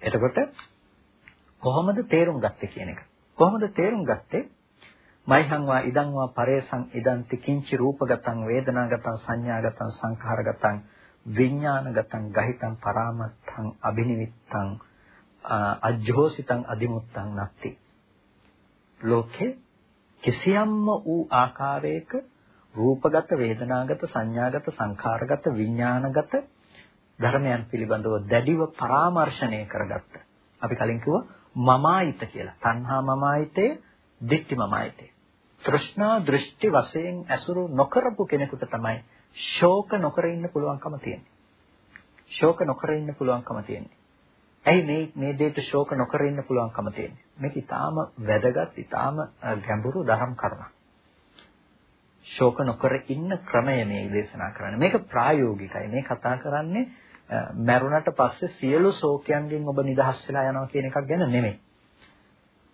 එතකොට කොහොමද තේරුම් ගත්තේ කියන එක. කොහොමද තේරුම් ගත්තේ? මයිහං වා ඉදං වා පරේසං ඉදන්ති කිංචි රූපගතං වේදනාගතං සංඥාගතං සංඛාරගතං විඥානගතං ගහිතං පරාමත්තං අබිනිවිත්තං අජ්ජෝසිතං අදිමුත්තං නැත්ති ලෝකේ කිසියම්ම වූ ආකාරයක රූපගත වේදනාගත සංඥාගත සංඛාරගත විඥානගත ධර්මයන් පිළිබඳව දැඩිව පරාමර්ශණය කරගත්ත. අපි කලින් කිව්වා මමායිත කියලා. තණ්හා මමායිතේ, දික්ටි මමායිතේ. තෘෂ්ණා දෘෂ්ටි වශයෙන් ඇසුරු නොකරපු කෙනෙකුට තමයි ශෝක නොකර ඉන්න පුළුවන්කම තියෙන්නේ. ශෝක නොකර ඉන්න පුළුවන්කම තියෙන්නේ. ඇයි මේ මේ දෙයට ශෝක නොකර ඉන්න පුළුවන්කම තියෙන්නේ? මේක ඊටාම වැදගත්, ඊටාම ගැඹුරු ධර්ම කරුණක්. ශෝක නොකර ඉන්න ක්‍රමය මේ දේශනා කරන්නේ. මේක ප්‍රායෝගිකයි. මේ කතා කරන්නේ මැරුණට පස්සේ සියලු ශෝකයන්ගෙන් ඔබ නිදහස් වෙලා යනවා කියන එකක් ගැන නෙමෙයි.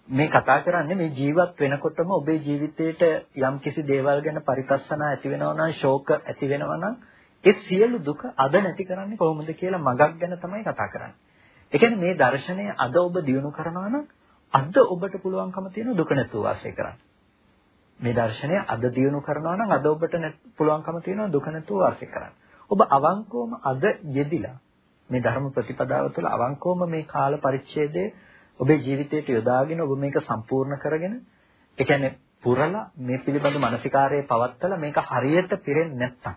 මේ කතා කරන්නේ මේ ජීවත් වෙනකොටම ඔබේ ජීවිතේට යම් කිසි දේවල් ගැන පරිපස්සනා ඇති වෙනවා නම් ශෝක ඇති වෙනවා නම් ඒ සියලු දුක අද නැති කරන්නේ කොහොමද කියලා මගක් ගැන තමයි කතා කරන්නේ. ඒ කියන්නේ මේ දර්ශනය අද ඔබ දිනු කරනවා නම් අද ඔබට පුළුවන්කම තියෙන දුක නැතුව වාසය කරන්න. මේ දර්ශනය අද දිනු කරනවා නම් අද ඔබට පුළුවන්කම තියෙනවා දුක නැතුව වාසය කරන්න. ඔබ අවංකවම අද යෙදිලා මේ ධර්ම ප්‍රතිපදාව තුළ අවංකවම මේ කාල පරිච්ඡේදයේ ඔබේ ජීවිතයට යොදාගෙන ඔබ මේක සම්පූර්ණ කරගෙන ඒ කියන්නේ පුරලා මේ පිළිබඳ මානසිකාරයේ පවත්තලා මේක හරියට පිරෙන්නේ නැත්තම්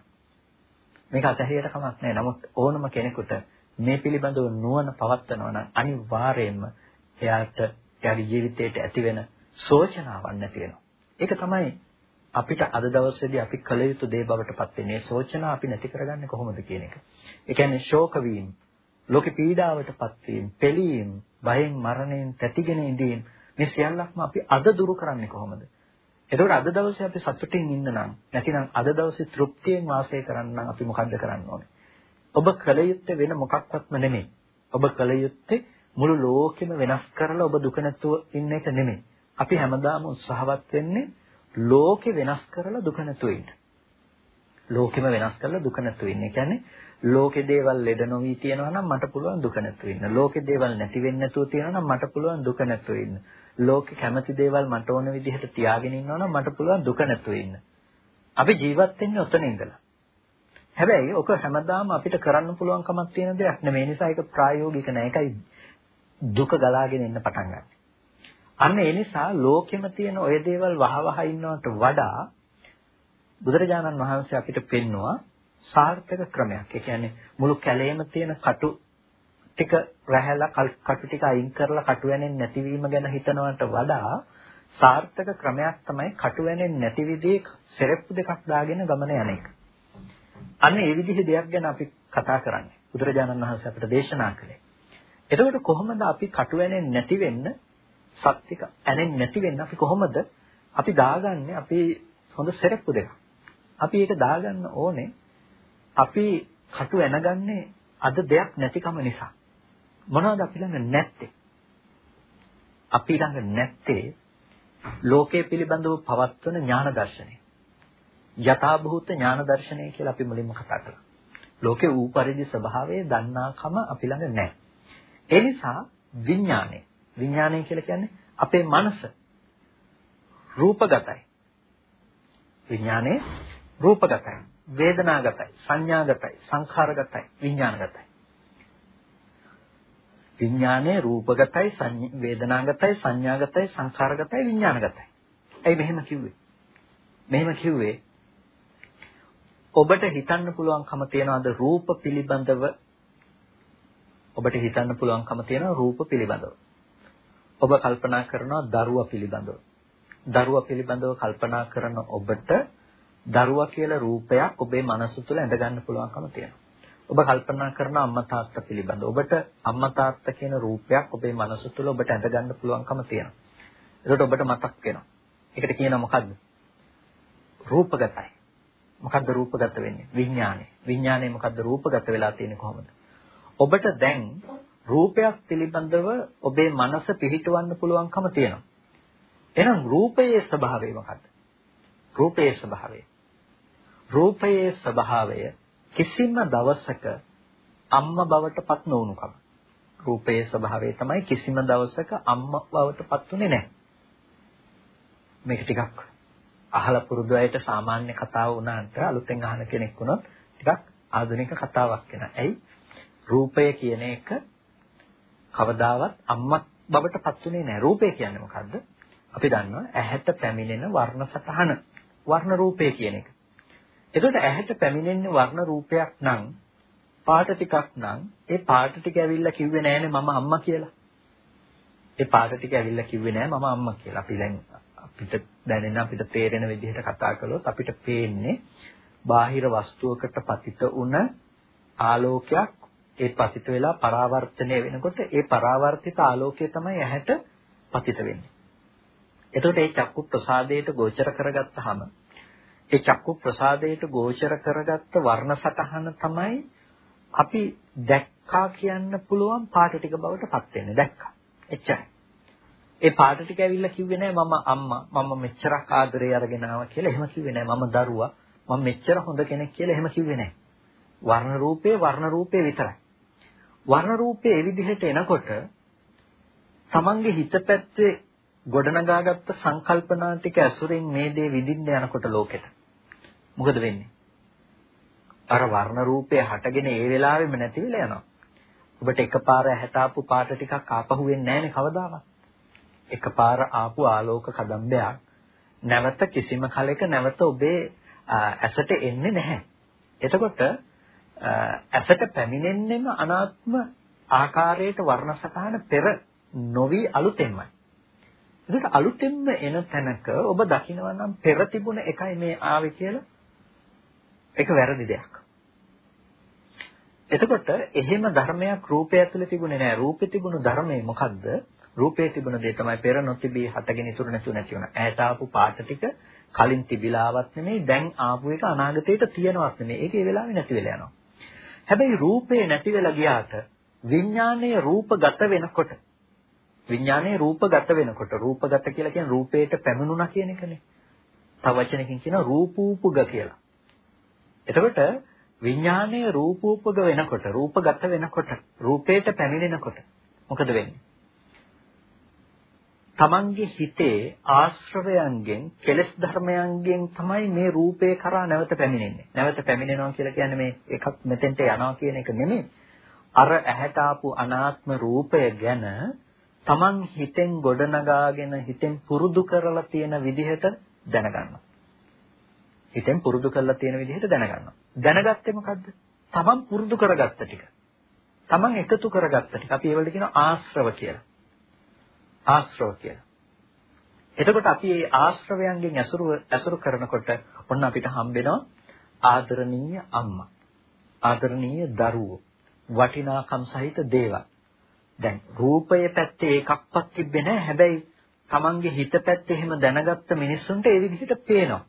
මේක අතහැරියට කමක් නැහැ. නමුත් ඕනම කෙනෙකුට මේ පිළිබඳව නුවණ පවත්නවා නම් අනිවාර්යයෙන්ම එයාට එයාගේ ජීවිතයට ඇතිවෙන සෝචනාවක් නැති වෙනවා. ඒක තමයි අපිට අද දවසේදී අපි කළ යුතු දේ බවට පත් වෙන්නේ සෝචනා අපි නැති කරගන්නේ කොහොමද කියන එක. ඒ කියන්නේ ශෝක වීම, ලෝකේ පීඩාවටපත් වීම, පෙළීම, බයෙන් මරණයෙන් තැතිගෙන ඉඳීම මේ සියල්ලක්ම අපි අද දුරු කරන්නේ කොහොමද? එතකොට අද දවසේ අපි සතුටින් ඉන්න නම් නැතිනම් අද දවසේ තෘප්තියෙන් වාසය කරන්න නම් අපි මොකද්ද කරන්න ඕනේ? ඔබ කල යුත්තේ වෙන මොකක්වත්ම නෙමෙයි. ඔබ කල යුත්තේ මුළු ලෝකෙම වෙනස් කරලා ඔබ දුක නැතුව ඉන්න එක නෙමෙයි. අපි හැමදාම උත්සාහවත් වෙන්නේ ලෝකෙ වෙනස් කරලා දුක නැතුව ඉන්න. ලෝකෙම වෙනස් කරලා දුක නැතුව ඉන්න. ඒ කියන්නේ ලෝකේ දේවල් ලෙඩ නොවි තියෙනවා නම් මට පුළුවන් දුක නැතුව ඉන්න. ලෝකේ දේවල් නැති වෙන්නේ නැතුව තියෙනවා නම් මට පුළුවන් දුක නැතුව ඉන්න. ලෝකේ කැමති දේවල් මට ඕන විදිහට තියාගෙන ඉන්නවා නම් මට පුළුවන් දුක නැතුව ඉන්න. අපි ජීවත් වෙන්නේ ඔතන ඉඳලා. හැබැයි ඔක හැමදාම අපිට කරන්න පුළුවන් කමක් තියෙන දෙයක් නෙමෙයි. නිසා ඒක ප්‍රායෝගික නෑ. ඒකයි දුක ගලාගෙන එන්න පටන් ගන්න. අන්න ඒ නිසා ලෝකෙම තියෙන ওই දේවල් වහවහ ඉන්නවට වඩා බුදුරජාණන් වහන්සේ අපිට පෙන්නවා සාර්ථක ක්‍රමයක්. ඒ කියන්නේ මුළු කැලේම තියෙන කටු ටික රැහැලා කටු ටික අයින් කරලා කටු වැනෙන්නේ නැතිවීම ගැන හිතනවට වඩා සාර්ථක ක්‍රමයක් තමයි කටු වැනෙන්නේ නැති විදිහේ සෙරෙප්පු දෙකක් දාගෙන ගමන යන එක. අන්න ඒ විදිහේ දෙයක් ගැන අපි කතා කරන්නේ. බුදුරජාණන් වහන්සේ අපිට දේශනා කළේ. එතකොට කොහොමද අපි කටු ඇනෙන්නේ නැති වෙන්න සත්‍තික ඇනෙන්නේ නැති වෙන්න අපි කොහොමද අපි දාගන්නේ අපි හොඳ සෙරප්පු දෙකක්. අපි ඒක දාගන්න ඕනේ අපි කටු ඇනගන්නේ අද දෙයක් නැතිකම නිසා. මොනවද අපි ළඟ නැත්තේ? අපි ළඟ නැත්තේ ලෝකයේ පිළිබඳව පවත්වන ඥාන දර්ශනය. යථාභූත ඥාන දර්ශනය කියලා අපි මුලින්ම කතා කළා. ලෝකේ ඌ පරිදි ස්වභාවය දන්නාකම අපි ළඟ නැහැ. ඒ නිසා විඥානය විඥානය කියලා කියන්නේ අපේ මනස රූපගතයි. විඥානයේ රූපගතයි, වේදනාගතයි, සංඥාගතයි, සංඛාරගතයි, විඥානගතයි. විඥානයේ රූපගතයි, වේදනාගතයි, සංඥාගතයි, සංඛාරගතයි, විඥානගතයි. ඇයි මෙහෙම කිව්වේ? මෙහෙම කිව්වේ ඔබට හිතන්න පුළුවන්කම තියනවාද රූප පිළිබඳව ඔබට හිතන්න පුළුවන්කම තියෙනවා රූප පිළිබඳව. ඔබ කල්පනා කරනවා දරුවා පිළිබඳව. දරුවා පිළිබඳව කල්පනා කරන ඔබට දරුවා කියලා රූපයක් ඔබේ මනස තුළ ඇඳ ගන්න පුළුවන්කම තියෙනවා. ඔබ කල්පනා කරන අම්මා තාත්තා පිළිබඳව ඔබට අම්මා තාත්තා කියන රූපයක් ඔබේ මනස තුළ ඔබට ඇඳ ගන්න පුළුවන්කම තියෙනවා. ඒකට ඔබට මතක් වෙනවා. ඒකට කියනවා මොකද්ද? රූපගතයි. මොකද්ද රූපගත වෙන්නේ? විඥානය. විඥානය මොකද්ද රූපගත වෙලා තියෙන්නේ කොහොමද? ඔබට දැන් රූපයක් පිළිබඳව ඔබේ මනස පිහිටවන්න පුළුවන්කම තියෙනවා. එහෙනම් රූපයේ ස්වභාවය මොකද්ද? රූපයේ ස්වභාවය. රූපයේ ස්වභාවය කිසිම දවසක අම්මා බවට පත් නොවුනුකම. රූපයේ ස්වභාවය තමයි කිසිම දවසක අම්මා බවට පත් උනේ නැහැ. මේක ටිකක් අහලා පුරුදු අයට සාමාන්‍ය කතාව වුණාට අලුතෙන් අහන කෙනෙක් වුණොත් ටිකක් ආධුනික කතාවක් වෙනවා. ඇයි? රූපය කියන එක කවදාවත් අම්මා බවට පත් උනේ නැහැ. රූපය කියන්නේ මොකද්ද? අපි දන්නවා ඇහැට පැමිණෙන වර්ණ සතහන වර්ණ රූපය කියන එක. එතකොට ඇහැට පැමිණෙන්නේ වර්ණ රූපයක් නම් පාට ටිකක් නම් ඒ පාට ටික ඇවිල්ලා කිව්වේ නෑනේ මම අම්මා කියලා. ඒ පාට ටික ඇවිල්ලා කිව්වේ නෑ මම අම්මා කියලා. අපි දැන් අපිට දැනෙන අපිට තේරෙන විදිහට කතා කළොත් අපිට පේන්නේ බාහිර වස්තුවකට පතිත වුණ ආලෝකයක් ඒ පතිත වෙලා පරාවර්තනය වෙනකොට ඒ පරාවර්තිත ආලෝකය තමයි ඇහැට පතිත වෙන්නේ. එතකොට මේ චක්කු ප්‍රසාදයට ගෝචර කරගත්තාම ඒ චක්කු ප්‍රසාදයට ගෝචර කරගත්ත වර්ණ සතහන තමයි අපි දැක්කා කියන්න පුළුවන් පාට ටික බවට පත් වෙන්නේ දැක්කා. එච්චරයි. ඒ පාට ටික ඇවිල්ලා කිව්වේ නෑ මම අම්මා මම මෙච්චරක් ආදරේ අරගෙන ආවා කියලා එහෙම කිව්වේ නෑ මම දරුවා මම මෙච්චර හොඳ කෙනෙක් කියලා එහෙම කිව්වේ නෑ. වර්ණ රූපේ වර්ණ රූපේ විතරයි. වර්ණ රූපේ ඒ විදිහට එනකොට තමන්ගේ හිත පැත්තේ ගොඩනගාගත්ත සංකල්පනා ටික ඇසුරෙන් මේ දේ විඳින්න යනකොට ලෝකෙට මොකද වෙන්නේ? අර වර්ණ රූපය හටගෙන ඒ වෙලාවෙම නැති වෙලා යනවා. ඔබට එකපාර ඇහැට ආපු පාට ටිකක් ආපහු වෙන්නේ නැහැනේ කවදාවත්. එකපාර ආපු ආලෝක කදම්බයක් නැවත කිසිම කලෙක නැවත ඔබේ ඇසට එන්නේ නැහැ. එතකොට ඇසට පැමිණෙන්නෙම අනාත්ම ආකාරයට වර්ණ සටහන පෙර නොවි අලුතෙන්මයි. ඒකට අලුතෙන්ම එන තැනක ඔබ දකිනවා නම් පෙර තිබුණ එකයි මේ ආවේ කියලා ඒක වැරදි දෙයක්. එතකොට එහෙම ධර්මයක් රූපය ඇතුලේ තිබුණේ නැහැ. රූපේ තිබුණු ධර්මය මොකද්ද? රූපේ තිබුණ දේ තමයි පෙර නොතිබී හටගෙන ඉතුරු නැතුව නැති වෙන. ඇයට ආපු පාට ටික කලින් තිබිලාවත් නෙමෙයි දැන් ආපු එක අනාගතයට තියනවත් නෙමෙයි. ඒක ඒ වෙලාවේ නැති වෙලා යනවා. හැබැයි රූපේ නැති වෙලා ගියාට විඥානයේ රූපගත වෙනකොට විඥානයේ රූපගත වෙනකොට රූපගත කියලා කියන්නේ රූපේට පැමිණුණා කියන එකනේ. තව වචනකින් කියනවා රූපූපග කියලා. එතකොට විඥානයේ රූපූපග වෙනකොට රූපගත වෙනකොට රූපේට පැමිණෙනකොට මොකද වෙන්නේ? තමන්ගේ හිතේ ආශ්‍රවයන්ගෙන් කෙලෙස් ධර්මයන්ගෙන් තමයි මේ රූපේ කරා නැවත පැමිණෙන්නේ. නැවත පැමිණෙනවා කියලා කියන්නේ මේ එකක් මෙතෙන්ට යනවා කියන එක නෙමෙයි. අර ඇහැට ආපු අනාත්ම රූපය ගැන තමන් හිතෙන් ගොඩනගාගෙන හිතෙන් පුරුදු කරලා තියෙන විදිහට දැනගන්නවා. හිතෙන් පුරුදු කරලා තියෙන විදිහට දැනගන්නවා. දැනගත්තේ මොකද්ද? තමන් පුරුදු කරගත්ත ටික. තමන් එකතු කරගත්ත ටික. අපි ඒවලට කියනවා ආශ්‍රව කියලා. ආශ්‍රව කියලා. එතකොට අපි මේ ආශ්‍රවයන්ගෙන් ඇසුරු ඇසුරු කරනකොට ඔන්න අපිට හම්බෙනවා ආදරණීය අම්මා. ආදරණීය දරුවෝ වටිනාකම් සහිත දේවල්. දැන් රූපයේ පැත්තේ එකක්වත් තිබ්බේ නැහැ. හැබැයි Tamange හිත පැත්තේ එහෙම දැනගත්ත මිනිස්සුන්ට ඒ විදිහට පේනවා.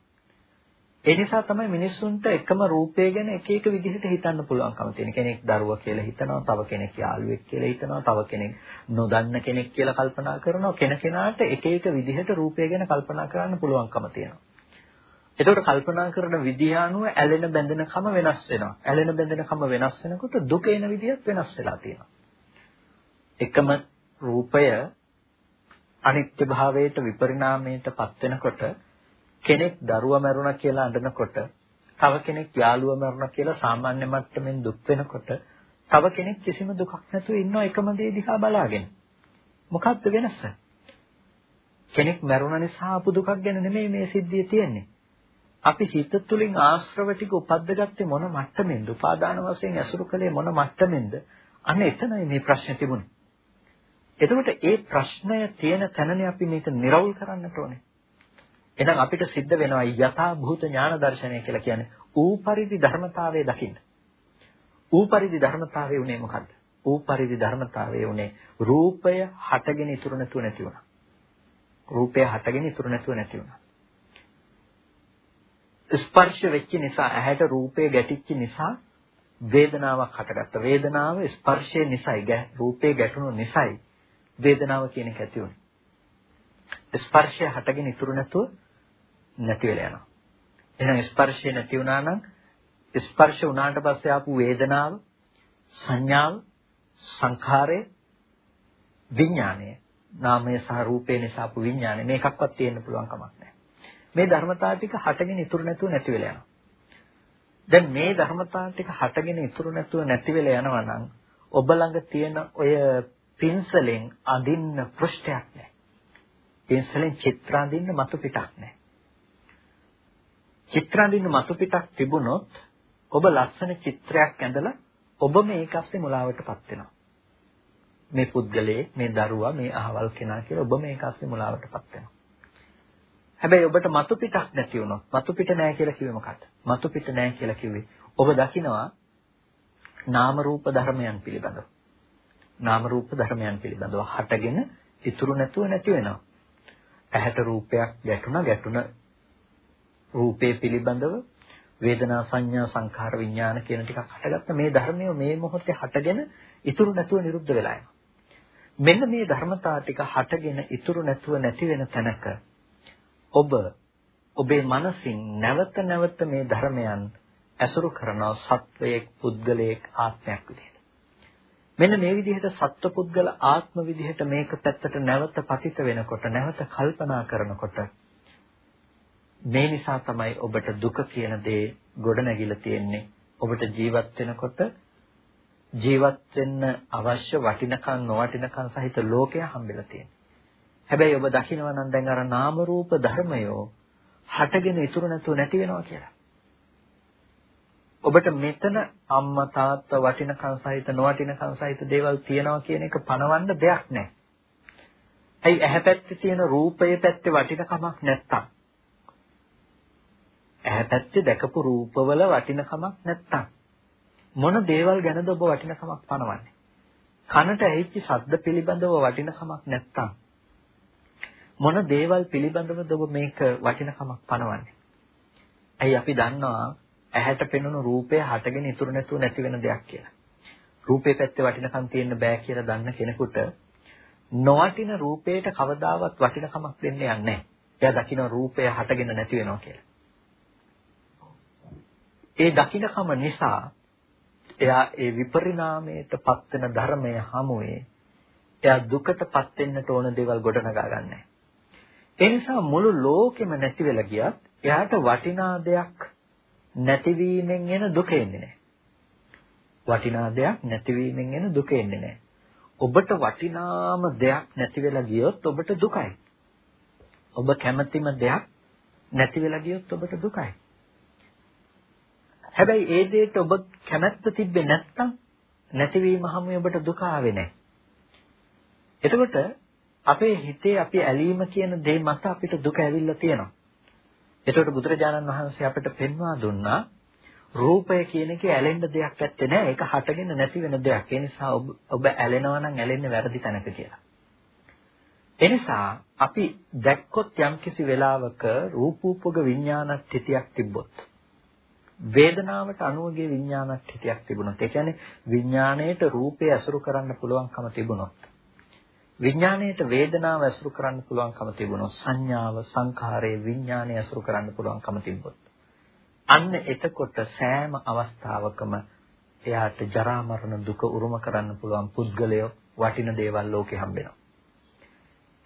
ඒ නිසා තමයි මිනිස්සුන්ට එකම රූපය ගැන එක එක විදිහට හිතන්න පුළුවන්කම තියෙන. කෙනෙක් දරුවා කියලා හිතනවා, තව කෙනෙක් යාළුවෙක් කියලා හිතනවා, තව කෙනෙක් නොදන්න කෙනෙක් කියලා කල්පනා කරනවා. කෙනකෙනාට එක එක විදිහට රූපය ගැන කල්පනා කරන්න පුළුවන්කම තියෙනවා. එතකොට කල්පනා කරන විදිහ අනුව ඇලෙන බැඳෙනකම වෙනස් වෙනවා. ඇලෙන බැඳෙනකම වෙනස් වෙනකොට දුක එන විදිහත් වෙනස් වෙලා තියෙනවා. එකම රූපය අනිත්‍ය භාවයට විපරිණාමයට පත් වෙනකොට කෙනෙක් දරුවා මැරුණා කියලා අඬනකොට තව කෙනෙක් යාළුවා මැරුණා කියලා සාමාන්‍ය මට්ටමින් දුක් වෙනකොට තව කෙනෙක් කිසිම දුකක් නැතුව ඉන්නවා එකම දේ දිහා බලාගෙන. මොකක්ද වෙනස? කෙනෙක් මැරුණ නිසා ආපු දුකක් ගැන නෙමෙයි මේ සිද්ධිය තියෙන්නේ. අපි හිත තුලින් ආශ්‍රව ටික උපද්දගත්තේ මොන මට්ටමින්ද? උපාදාන වශයෙන් ඇසුරු කළේ මොන මට්ටමින්ද? අන්න එතනයි මේ ප්‍රශ්නේ තිබුණේ. එතකොට ඒ ප්‍රශ්නය තියෙන තැනනේ අපි මේක නිරවුල් කරන්නට ඕනේ. එහෙනම් අපිට සිද්ධ වෙනවා යථා භූත ඥාන දර්ශනය කියලා කියන්නේ ඌ පරිදි ධර්මතාවය දකින්න. ඌ පරිදි ධර්මතාවය උනේ මොකද්ද? ඌ පරිදි ධර්මතාවය උනේ රූපය හටගෙන ඉතුරු නැතුව නැති වුණා. රූපය හටගෙන ඉතුරු නැතුව නැති වුණා. ස්පර්ශ වෙච්ච නිසා ඇහැට රූපය ගැටිච්ච නිසා වේදනාවක් හටගත්තා. වේදනාව ස්පර්ශය නිසායි රූපේ ගැටුණු නිසායි වේදනාව කියන එක ඇති වුනේ. ස්පර්ශය හටගෙන ඉතුරු නැතුව නැති වෙලා යනවා. එහෙනම් ස්පර්ශය නැති වුණා නම් ස්පර්ශ වුණාට පස්සේ ආපු වේදනාව, සංඥාව, සංඛාරය, විඥානය, නාමය සහ රූපේ නිසා ආපු විඥානය මේකක්වත් තියෙන්න පුළුවන් කමක් නැහැ. මේ ධර්මතාව ටික හටගෙන ඉතුරු නැතුව නැති වෙලා යනවා. දැන් මේ ධර්මතාව ටික හටගෙන ඉතුරු නැතුව නැති වෙලා යනවා නම් ඔබ ළඟ තියෙන ඔය පින්සලෙන් අදින්න පෘෂ්ඨයක් නැහැ. පින්සලෙන් චිත්‍ර අඳින්න මතු පිටක් නැහැ. චිත්‍ර අඳින්න මතු පිටක් තිබුණොත් ඔබ ලස්සන චිත්‍රයක් ඇඳලා ඔබ මේක ඇස්සේ මුලාවටපත් වෙනවා. මේ පුද්ගලයේ මේ දරුවා මේ අහවල් කෙනා කියලා ඔබ මේක ඇස්සේ මුලාවටපත් වෙනවා. හැබැයි ඔබට මතු පිටක් නැති වුණොත් මතු පිට නැහැ කියලා කිව්වේ මොකක්ද? මතු පිට නැහැ කියලා කිව්වේ ඔබ දකිනවා නාම රූප ධර්මයන් පිළිබඳව. නාම රූප ධර්මයන් පිළිබඳව හටගෙන ඉතුරු නැතුව නැති වෙනවා. ඇහැට රූපයක් ගැටුණා ගැටුණ රූපේ පිළිබඳව වේදනා සංඥා සංඛාර විඥාන කියන ටිකක් හටගත්ත මේ ධර්මය මේ මොහොතේ හටගෙන ඉතුරු නැතුව නිරුද්ධ වෙලා යනවා. මෙන්න මේ ධර්මතා ටික හටගෙන ඉතුරු නැතුව නැති වෙන තැනක ඔබ ඔබේ මනසින් නැවත නැවත මේ ධර්මයන් ඇසුරු කරන සත්වයේක් පුද්ගලයෙක් ආත්මයක් විදිහට. මෙන්න මේ විදිහට සත්වපුද්ගල ආත්ම විදිහට මේක පැත්තට නැවත පතිත වෙනකොට නැවත කල්පනා කරනකොට මේ නිසා තමයි ඔබට දුක කියන දේ ගොඩ නැගිලා තියෙන්නේ. ඔබට ජීවත් වෙනකොට ජීවත් වෙන්න අවශ්‍ය වටිනකම් නොවටිනකම් සහිත ලෝකය හම්බෙලා තියෙනවා. හැබැයි ඔබ දකිනවා නම් දැන් අර නාම රූප ධර්මයෝ හටගෙන ඉතුරු නැතුව නැති වෙනවා කියලා. ඔබට මෙතන අම්මා තාත්තා වටිනකම් සහිත නොවටිනකම් සහිත දේවල් තියනවා කියන එක පණවන්න දෙයක් නැහැ. ඇයි ඇහැ පැත්තේ තියෙන රූපයේ පැත්තේ වටිනකමක් නැත්තම්? ඇහැ පැත්තේ දැකපු රූපවල වටිනකමක් නැත්තම් මොන දේවල් ගැනද ඔබ වටිනකමක් පනවන්නේ? කනට ඇහිච්ච ශබ්ද පිළිබඳව වටිනකමක් නැත්තම් මොන දේවල් පිළිබඳවද ඔබ මේක වටිනකමක් පනවන්නේ? ඇයි අපි දන්නවා ඇහැට පෙනුණු රූපය හටගෙන ඉතුරු නැතුව නැති වෙන දෙයක් කියලා. රූපේ පැත්තේ වටිනකම් තියෙන්න බෑ කියලා දන්න කෙනෙකුට නොවටින රූපයට කවදාවත් වටිනකමක් දෙන්නේ නැහැ. එයා දකින්න රූපය හටගෙන නැති වෙනවා කියලා. ඒ දකින්නකම නිසා එයා ඒ විපරිණාමයට පත්වෙන ධර්මය හමුවේ එයා දුකටපත් වෙන්නට ඕන දේවල් ගොඩනගා ගන්නෑ. ඒ නිසා මුළු ලෝකෙම නැති වෙලා ගියත් එයාට වටිනා දෙයක් නැතිවීමෙන් එන දුක එන්නේ නැහැ. වටිනා දෙයක් නැතිවීමෙන් එන දුක එන්නේ නැහැ. ඔබට වටිනාම දෙයක් නැති වෙලා ගියොත් ඔබට දුකයි. ඔබ කැමතිම දෙයක් නැති වෙලා ගියොත් ඔබට දුකයි. හැබැයි ඒ දෙයට ඔබ කැමැත්ත තිබ්බේ නැත්නම් නැතිවීම හැමෝම ඔබට දුක ආවේ නැහැ. එතකොට අපේ හිතේ අපි ඇලීම කියන දේ මත අපිට දුක ඇවිල්ලා තියෙනවා. එතකොට බුදුරජාණන් වහන්සේ අපිට පෙන්වා දුන්නා රූපය කියන එකේ ඇලෙන්න දෙයක් ඇත්තේ නැහැ. ඒක හටගෙන නැති වෙන දෙයක්. ඒ නිසා ඔබ ඔබ ඇලෙනවා නම් ඇලෙන්නේ වැරදි තැනක කියලා. ඒ නිසා අපි දැක්කොත් යම්කිසි වෙලාවක රූපූපක විඥානක් තිතියක් තිබ්බොත් වේදනාවට අනුවගේ විඥානක් හිතයක් තිබුණොත් ඒ කියන්නේ විඥාණයට රූපය අසුරු කරන්න පුළුවන්කම තිබුණොත් විඥාණයට වේදනාව අසුරු කරන්න පුළුවන්කම තිබුණොත් සංඥාව සංඛාරයේ විඥාණය අසුරු කරන්න පුළුවන්කම තිබ්බොත් අන්න එතකොට සෑම අවස්ථාවකම එයාට ජරා මරණ දුක උරුම කරන්න පුළුවන් පුද්ගලය වටින දේවල් ලෝකේ හම්බෙනවා.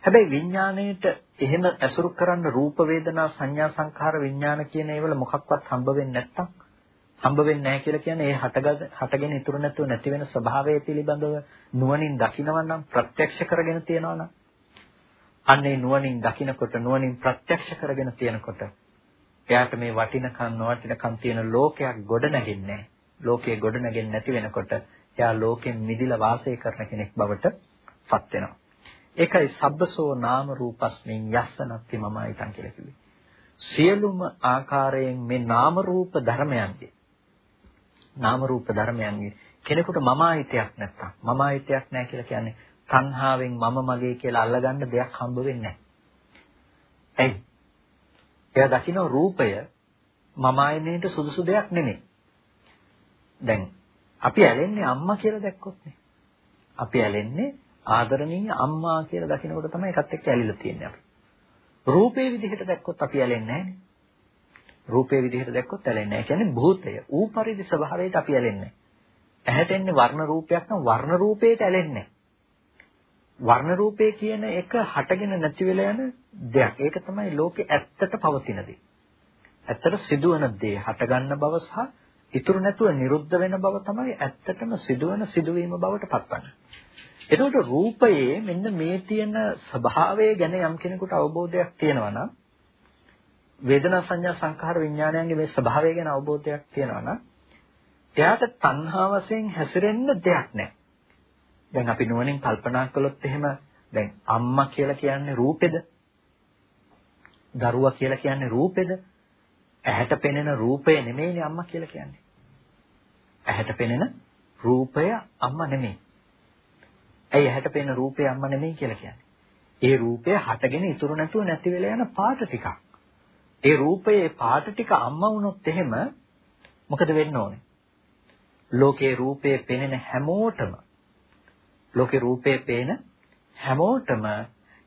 හැබැයි විඥාණයට එහෙම ඇසුරු කරන්න රූප වේදනා සංඥා සංඛාර විඥාන කියන ඒවල මොකක්වත් හම්බ වෙන්නේ නැත්තම් හම්බ වෙන්නේ නැහැ කියලා කියන්නේ ඒ හටගෙන ඉතුරු නැතුව නැති වෙන ස්වභාවය පිළිබඳව නුවණින් දකිනවා නම් ප්‍රත්‍යක්ෂ කරගෙන තියනවා නම්. අන්න ඒ නුවණින් දකිනකොට නුවණින් ප්‍රත්‍යක්ෂ කරගෙන තියනකොට එයාට මේ වටිනකම් නොවටිනකම් තියෙන ලෝකයක් ගොඩ නැගෙන්නේ ලෝකයේ ගොඩ නැගෙන්නේ නැති වෙනකොට එයා ලෝකෙන් මිදිලා වාසය කරන කෙනෙක් බවට පත් වෙනවා. ඒකයි සබ්බසෝ නාම රූපස්මින් යස්සනත්ති මමයිතං කියලා කිව්වේ. සියලුම ආකාරයෙන් මේ නාම රූප ධර්මයන්ගේ නාම රූප ධර්මයන්ගේ කෙනෙකුට මම ආයිතයක් නැත්තම් මම ආයිතයක් නැහැ කියලා කියන්නේ තණ්හාවෙන් මම මගේ කියලා අල්ලගන්න දෙයක් හම්බ වෙන්නේ නැහැ. එයි. එයා දකින්න රූපය මම ආයනේට සුදුසු දෙයක් නෙමෙයි. දැන් අපි ඇලෙන්නේ අම්මා කියලා දැක්කොත් නේ. අපි ඇලෙන්නේ ආදරණීය අම්මා කියලා දකිනකොට තමයි එකත් එක්ක ඇලිලා තියෙන්නේ අපි. රූපේ විදිහට දැක්කොත් අපි ඇලෙන්නේ නැහැ. රූපේ විදිහට දැක්කොත් ඇලෙන්නේ නැහැ. කියන්නේ භූතය. ඌ පරිදි ස්වභාවයට අපි ඇලෙන්නේ ඇහැට එන්නේ වර්ණ රූපයක් නම් වර්ණ රූපේට ඇලෙන්නේ වර්ණ රූපේ කියන එක හටගෙන නැති වෙලා යන දෙයක්. ඒක තමයි ලෝකේ ඇත්තට පවතින දේ. ඇත්තට සිදුවන දේ හටගන්න බව සහ ඉතුරු නැතුව නිරුද්ධ වෙන බව තමයි ඇත්තටම සිදුවන සිදුවීම බවට පත්වන්නේ. එතකොට රූපයේ මෙන්න මේ තියෙන ස්වභාවය ගැන යම් කෙනෙකුට අවබෝධයක් තියෙනවා නම් වේදනා සංඥා සංඛාර විඥානයන්ගේ මේ ස්වභාවය ගැන අවබෝධයක් තියෙනවා නම් එයාට තණ්හා වශයෙන් හැසිරෙන්න දෙයක් නැහැ. දැන් අපි නුවණින් කල්පනා කළොත් එහෙම දැන් අම්මා කියලා කියන්නේ රූපෙද? දරුවා කියලා කියන්නේ රූපෙද? ඇහැට පෙනෙන රූපය නෙමෙයිනේ අම්මා කියලා කියන්නේ. ඇහැට පෙනෙන රූපය අම්මා නෙමෙයි. ඇයි ඇහැට පෙනෙන රූපේ අම්මා නෙමෙයි කියලා කියන්නේ. ඒ රූපය හටගෙන ඉතුරු නැතුව නැති වෙලා යන පාට ටිකක්. ඒ රූපයේ පාට ටික අම්මා වුණොත් එහෙම මොකද වෙන්න ඕනේ? ලෝකේ රූපේ පෙනෙන හැමෝටම ලෝකේ රූපේ පේන හැමෝටම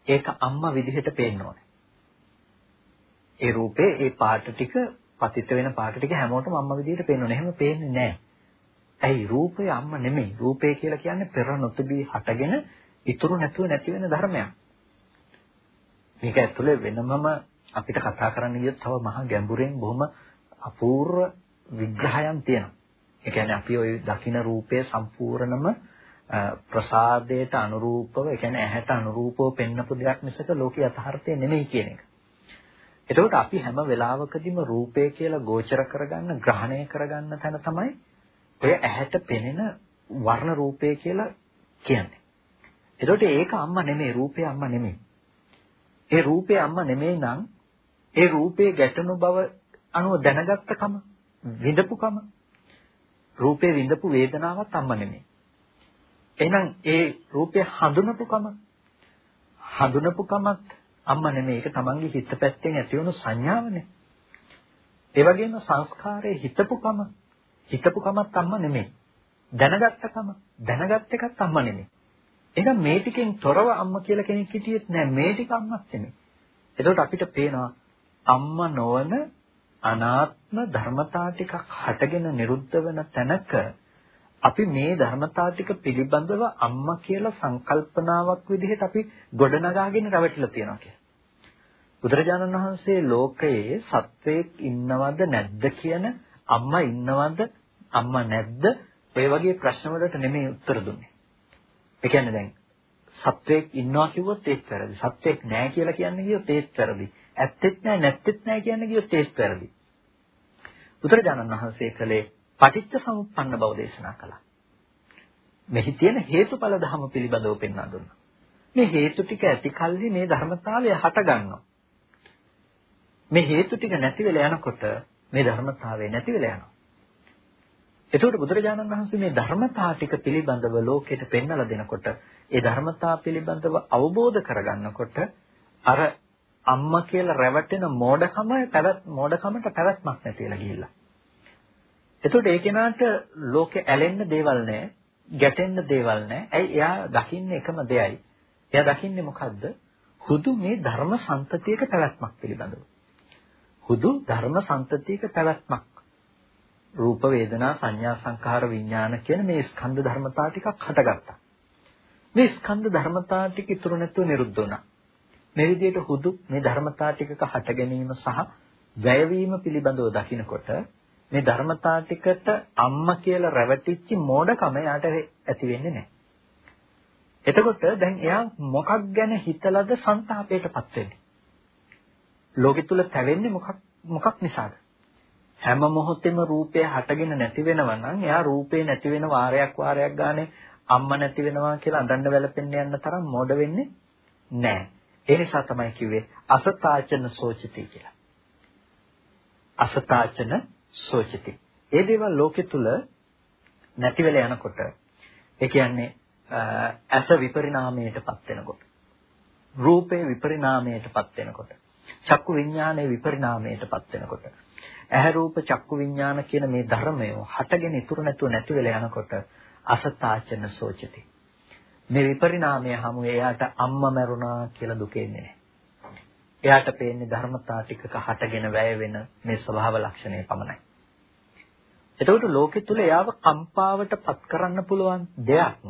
ඒක අම්මා විදිහට පේන්න ඕනේ. ඒ රූපේ ඒ පාට ටික පතිත වෙන පාට ටික හැමෝටම අම්මා විදිහට පේන්න ඕනේ. එහෙම පේන්නේ නැහැ. ඇයි රූපය අම්ම නෙමෙයි. රූපය කියලා කියන්නේ පෙර නොතිබී හටගෙන ඉතුරු නැතුව නැති වෙන ධර්මයක්. මේක ඇතුලේ වෙනමම අපිට කතා කරන්න ගියොත් තව මහා ගැඹුරෙන් බොහොම අපූර්ව විග්‍රහයන් තියෙනවා. ඒ කියන්නේ අපි ওই දකින රූපය සම්පූර්ණම ප්‍රසාදයට අනුරූපව, ඒ කියන්නේ ඇහැට අනුරූපව පෙන්වපු දෙයක් මිසක ලෝකේ යථාර්ථය නෙමෙයි කියන එක. එතකොට අපි හැම වෙලාවකදීම රූපය කියලා ගෝචර කරගන්න, ග්‍රහණය කරගන්න තැන තමයි ඔය ඇහැට පෙනෙන වර්ණ රූපය කියලා කියන්නේ. එතකොට ඒක අම්මා නෙමෙයි රූපේ අම්මා නෙමෙයි. ඒ රූපේ අම්මා නෙමෙයි නම් ඒ රූපේ ගැටණු බව අනුව දැනගත්තකම විඳපුකම රූපේ විඳපු වේදනාවක් අම්මා නෙමෙයි. එහෙනම් ඒ රූපේ හඳුනපුකම හඳුනපුකමත් අම්මා නෙමෙයි. ඒක තමන්ගේ හිත පැත්තෙන් ඇති වුණු සංඥාවනේ. ඒ වගේම සංස්කාරයේ හිතපුකම හිතපු කමත් අම්මා නෙමෙයි. දැනගත්ත කම දැනගත් එකත් අම්මා නෙමෙයි. එහෙනම් මේ ටිකෙන් තොරව අම්මා කියලා කෙනෙක් හිටියෙත් නෑ මේ ටික අම්මත් නෙමෙයි. එතකොට අපිට පේනවා අම්මා නොවන අනාත්ම ධර්මතා ටිකක් හටගෙන නිරුද්ධ වෙන තැනක අපි මේ ධර්මතා ටික පිළිබඳව අම්මා කියලා සංකල්පනාවක් විදිහට අපි ගොඩනගාගෙන රැවටිලා තියෙනවා කියලා. බුදුරජාණන් වහන්සේ ලෝකයේ සත්වයක් ඉන්නවද නැද්ද කියන අම්මා ඉන්නවද අම්මා නැද්ද? ඔය වගේ ප්‍රශ්න වලට නෙමෙයි උත්තර දුන්නේ. ඒ කියන්නේ දැන් සත්වයක් ඉන්නවා කිව්වොත් ඒත් වැරදි. සත්වයක් නැහැ කියලා කියන්නේ කිව්වොත් ඒත් වැරදි. ඇත්තෙත් නැහැ නැත්තෙත් නැහැ කියන්නේ කිව්වොත් ඒත් වැරදි. බුදුරජාණන් වහන්සේ කලේ පටිච්ච සමුප්පන්න බව දේශනා කළා. මෙහි තියෙන හේතුඵල ධම පිළිබඳව පෙන්වා දුන්නා. මේ හේතු ටික ඇති කල්හි මේ ධර්මතාවය හට ගන්නවා. මේ හේතු ටික නැති වෙලා යනකොට මේ ධර්මතාවය නැති වෙලා යනවා. එතකොට බුදුරජාණන් වහන්සේ මේ ධර්මතා ටික පිළිබඳව ලෝකෙට පෙන්වලා දෙනකොට ඒ ධර්මතා පිළිබඳව අවබෝධ කරගන්නකොට අර අම්මා කියලා රැවටෙන මෝඩකම පැවැත් මෝඩකමට පැවැත්මක් නැතිලා ගිහිල්ලා. එතකොට ඒ කෙනාට ලෝකේ ඇලෙන්න දේවල් නැහැ, ගැටෙන්න දේවල් නැහැ. ඇයි එයා දකින්නේ එකම දෙයයි. එයා දකින්නේ මොකද්ද? හුදු මේ ධර්ම සම්පතියක පැවැත්මක් පිළිබඳව. හුදු ධර්ම සම්පතියක පැවැත්මක්. රූප වේදනා සංඥා සංඛාර විඥාන කියන මේ ස්කන්ධ ධර්මතා ටිකක් හටගත්තා. මේ ස්කන්ධ ධර්මතා ටික ඉතුරු නැතුව නිරුද්ධ වුණා. මේ විදිහට හුදු මේ ධර්මතා ටිකක හට ගැනීම සහ වැයවීම පිළිබඳව දකිනකොට මේ ධර්මතා ටිකට අම්මා කියලා රැවටිච්ච මෝඩකම යාට ඇති වෙන්නේ නැහැ. එතකොට දැන් එයා මොකක් ගැන හිතලද ਸੰతాපයටපත් වෙන්නේ? ලෝකෙ තුල තැවෙන්නේ මොකක් මොකක් නිසාද? හැම මොහොතෙම රූපය හටගෙන නැති වෙනවා නම් එයා රූපේ නැති වෙන වාරයක් වාරයක් ගානේ අම්මා නැති වෙනවා කියලා අඬන්න වැළපෙන්න යන්න තරම් මොඩ වෙන්නේ නැහැ. ඒ නිසා තමයි කිව්වේ අසතාචන සෝචති කියලා. අසතාචන සෝචති. ඒ දේවල් ලෝකෙ තුල නැති වෙලා යනකොට ඒ කියන්නේ ඇස විපරිණාමයටපත් වෙනකොට රූපේ විපරිණාමයටපත් වෙනකොට චක්කු විඥානයේ විපරිණාමයටපත් වෙනකොට ඇහැ රූප චක්කු විඥාන කියන මේ ධර්මය හටගෙන ඉතුරු නැතුව නැති වෙලා යනකොට අසතාචන සෝචති මේ විපරිණාමය හමු එයාට අම්මා මැරුණා කියලා දුක එන්නේ නැහැ. එයාට පේන්නේ ධර්මතා ටිකක හටගෙන වැය වෙන මේ ස්වභාව ලක්ෂණය පමණයි. එතකොට ලෝකෙ තුල එයාව කම්පාවට පත් කරන්න පුළුවන් දෙයක්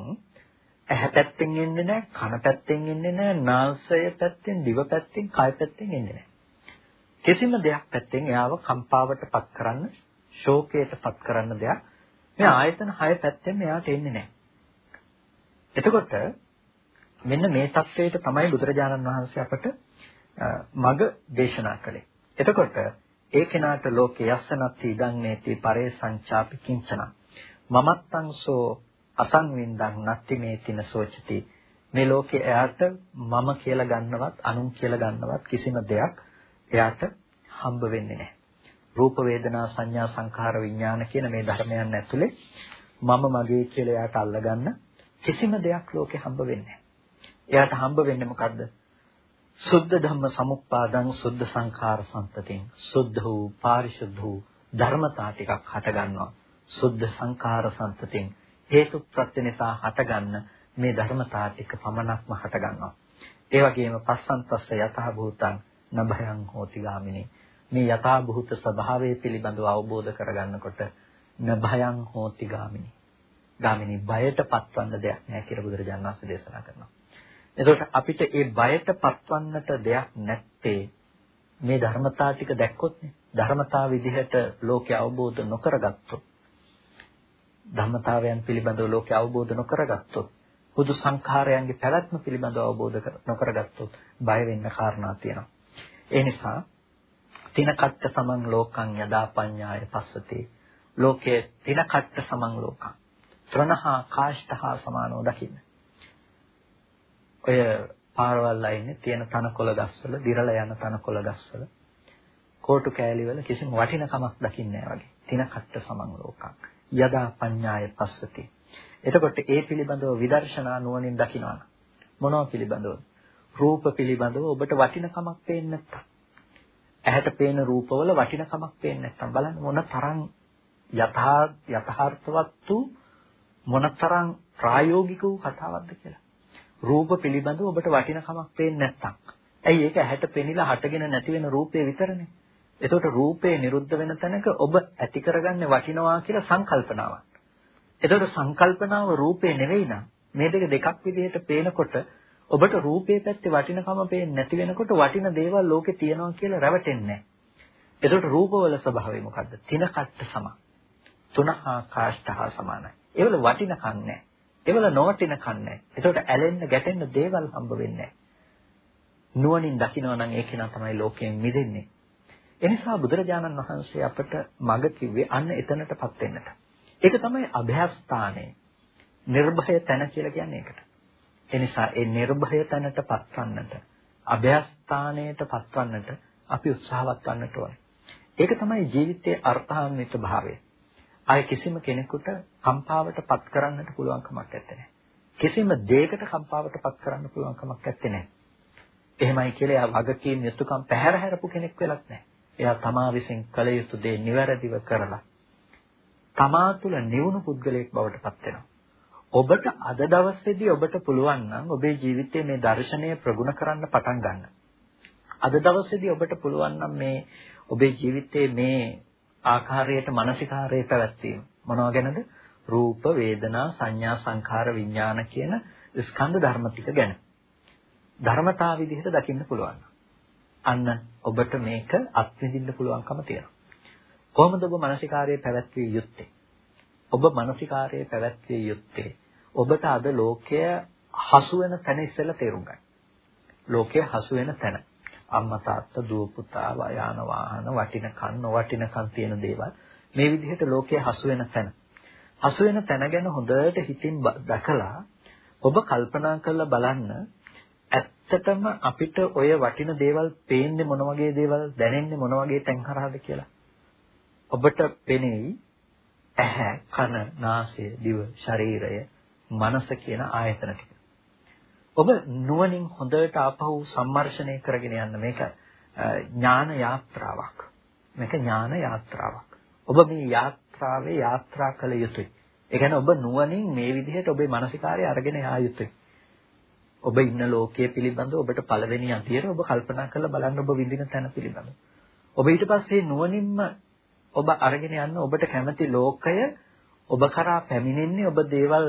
ඇහැ පැත්තෙන් එන්නේ නැහැ, කන පැත්තෙන් එන්නේ නැහැ, නාසය පැත්තෙන්, දිව පැත්තෙන්, කය පැත්තෙන් එන්නේ නැහැ. කිසිම දෙයක් පැත්තෙන් එයාව කම්පාවටපත් කරන්න, ශෝකයටපත් කරන්න දෙයක් මේ ආයතන හය පැත්තෙන් එයාට එන්නේ නැහැ. එතකොට මෙන්න මේ தത്വයට තමයි බුදුරජාණන් වහන්සේ අපට මග දේශනා කළේ. එතකොට ඒ කෙනාට ලෝකේ යස්සනත්ති ඉදන් මේති පරේ සංචාපි කිංචන. මමත්තංසෝ අසංවින්දං නත්ති මේ තින සෝචති. මේ ලෝකේ එයාට මම කියලා ගන්නවත්, අනුන් කියලා ගන්නවත් කිසිම දෙයක් එයාට හම්බ වෙන්නේ නැහැ. රූප වේදනා සංඥා සංඛාර විඥාන කියන මේ ධර්මයන් ඇතුලේ මම මගේ කියලා එයාට අල්ලගන්න කිසිම දෙයක් ලෝකේ හම්බ වෙන්නේ එයාට හම්බ වෙන්නේ මොකද්ද? සුද්ධ ධම්ම සමුප්පාදං සුද්ධ සංඛාර සම්පතින් සුද්ධ වූ පාරිශුද්ධ වූ ධර්මතා ටිකක් හටගන්නවා. සුද්ධ සංඛාර සම්පතින් හේතු ප්‍රත්‍ය නිසා හටගන්න මේ ධර්මතා ටික පමණක්ම හටගන්නවා. ඒ වගේම පස්සන්තස්ස යතහ භූතං නභයං හෝති ගාමිනී මේ යථා භූත ස්වභාවය පිළිබඳව අවබෝධ කරගන්නකොට නභයං හෝති ගාමිනී ගාමිනී බයට පත්වන්න දෙයක් නැහැ කියලා බුදුරජාණන් වහන්සේ දේශනා කරනවා. එතකොට අපිට ඒ බයට පත්වන්නට දෙයක් නැත්තේ මේ ධර්මතා ටික දැක්කොත්නේ. ධර්මතා විදිහට ලෝකේ අවබෝධ නොකරගත්තොත් ධර්මතාවයන් පිළිබඳව ලෝකේ අවබෝධ නොකරගත්තොත් බුදු සංඛාරයන්ගේ පැවැත්ම පිළිබඳව අවබෝධ නොකරගත්තොත් බය වෙන්න කාරණා තියෙනවා. ඒ නිසා තින කට්ට සමන් ලෝකං යදා පඤ්ඤාය පස්සති ලෝකයේ තින කට්ට සමන් ලෝකං ත්‍රණහා කාෂ්ඨහා සමානව දකින්න. ඔය පාරවල් අයිනේ තියෙන තනකොළ ගස්වල, දිරලා යන තනකොළ ගස්වල කෝටු කෑලි වල කිසිම වටිනකමක් දකින්නේ නැහැ වගේ. තින කට්ට සමන් ලෝකං. යදා පඤ්ඤාය පස්සති. එතකොට ඒ පිළිබඳව විදර්ශනා නුවණින් දකිනවා. මොනවා පිළිබඳව? රූප පිළිබඳව ඔබට වටිනකමක් පේන්නේ නැත්තම්. ඇහැට පේන රූපවල වටිනකමක් පේන්නේ නැත්තම් බලන්න මොන තරම් යථා යථාර්ථවත් වූ මොනතරම් ප්‍රායෝගික වූ කතාවක්ද කියලා. රූප පිළිබඳව ඔබට වටිනකමක් පේන්නේ නැත්තම්. ඇයි ඒක ඇහැට පෙනිලා හටගෙන නැති වෙන රූපේ විතරනේ. එතකොට රූපේ නිරුද්ධ වෙන තැනක ඔබ ඇති කරගන්නේ වටිනවා කියලා සංකල්පනාවක්. එතකොට සංකල්පනාව රූපේ නෙවෙයි නම් මේ දෙක දෙකක් විදිහට පේනකොට ඔබට රූපේ පැත්තේ වටිනකම පේන්නේ නැති වෙනකොට වටින දේවල් ලෝකේ තියෙනවා කියලා රැවටෙන්නේ නැහැ. එතකොට රූපවල ස්වභාවය මොකද්ද? තින කට්ට සම. තුනහා කාෂ්ඨහා සමානයි. ඒවල වටිනකම් නැහැ. ඒවල නොවටිනකම් නැහැ. ඒකට ඇලෙන්න ගැටෙන්න දේවල් හම්බ වෙන්නේ නැහැ. නුවණින් දකිනවා නම් ඒක නා තමයි ලෝකයෙන් මිදෙන්නේ. එනිසා බුදුරජාණන් වහන්සේ අපට මඟ කිව්වේ අන්න එතනටපත් වෙන්නට. ඒක තමයි අභයස්ථානය. නිර්භය තැන කියලා කියන්නේ ඒකට. එනිසා ඒ නිර්භය තැනට පත්වන්නට, අභයස්ථානයට පත්වන්නට අපි උත්සාහවත් වන්නට ඕනේ. ඒක තමයි ජීවිතයේ අර්ථාන්විත භාවය. ආය කිසිම කෙනෙකුට කම්පාවට පත් කරන්නට පුළුවන් කමක් නැත්තේ. කිසිම දෙයකට කම්පාවට පත් කරන්න පුළුවන් කමක් නැත්තේ නෑ. එහෙමයි කියලා එයා වගකීම් යුතුයකම් පැහැර හැරපු කෙනෙක් වෙලත් නැහැ. එයා තමා විසින් කළ යුතු දේ නිවැරදිව කරලා තමා තුළ නිවුණු පුද්ගලයෙක් බවට පත් වෙනවා. ඔබට අද දවසේදී ඔබට පුළුවන් නම් ඔබේ ජීවිතයේ මේ දර්ශනය ප්‍රගුණ කරන්න පටන් ගන්න. අද දවසේදී ඔබට පුළුවන් නම් මේ ඔබේ ජීවිතයේ මේ ආකාරයට මානසිකාරයේ පැවැත්වීම මොනවා ගැනද? රූප, වේදනා, සංඥා, සංඛාර, විඥාන කියන ස්කන්ධ ධර්ම ටික ගැන. ධර්මතාව විදිහට දකින්න පුළුවන්. අන්න ඔබට මේක අත්විඳින්න පුළුවන්කම තියෙනවා. කොහොමද ඔබ මානසිකාරයේ පැවැත්විය යුත්තේ? ඔබ මානසිකාරයේ පැවැත්විය යුත්තේ ඔබට අද ලෝකය හසු වෙන තැන ඉස්සෙල්ලා තේරුම් ගන්න. ලෝකය හසු වෙන තැන. අම්මා තාත්තා දුව පුතා යාන වාහන වටින කන් නොවටින කන් තියෙන දේවල් මේ විදිහට ලෝකයේ හසු වෙන තැන. හසු වෙන තැන ගැන හොඳට හිතින් දැකලා ඔබ කල්පනා කරලා බලන්න ඇත්තටම අපිට ඔය වටින දේවල් පේන්නේ මොන වගේ දේවල් දැනෙන්නේ මොන වගේ තැන් කරාද කියලා. ඔබට පෙනෙයි ඇහැ, කන, නාසය, දිව, ශරීරය, මනස කියන ආයතන ටික. ඔබ නුවණින් හොඳට ආපහු සම්මර්ෂණය කරගෙන යන්න මේක ඥාන යාත්‍රාවක්. මේක ඥාන යාත්‍රාවක්. ඔබ මේ යාත්‍රාවේ යාත්‍රා කළ යුතුයි. ඒ කියන්නේ ඔබ නුවණින් මේ විදිහට ඔබේ මානසිකාරය අරගෙන යා යුතුයි. ඔබ ඉන්න ලෝකයේ පිළිබඳව ඔබට පළවෙනි අතියර ඔබ කල්පනා කරලා බලන්න ඔබ විඳින තැන පිළිබඳව. ඔබ ඊට පස්සේ නුවණින්ම ඔබ අරගෙන යන්න ඔබට කැමති ලෝකය ඔබ කරා පැමිණෙන්නේ ඔබ දේවල්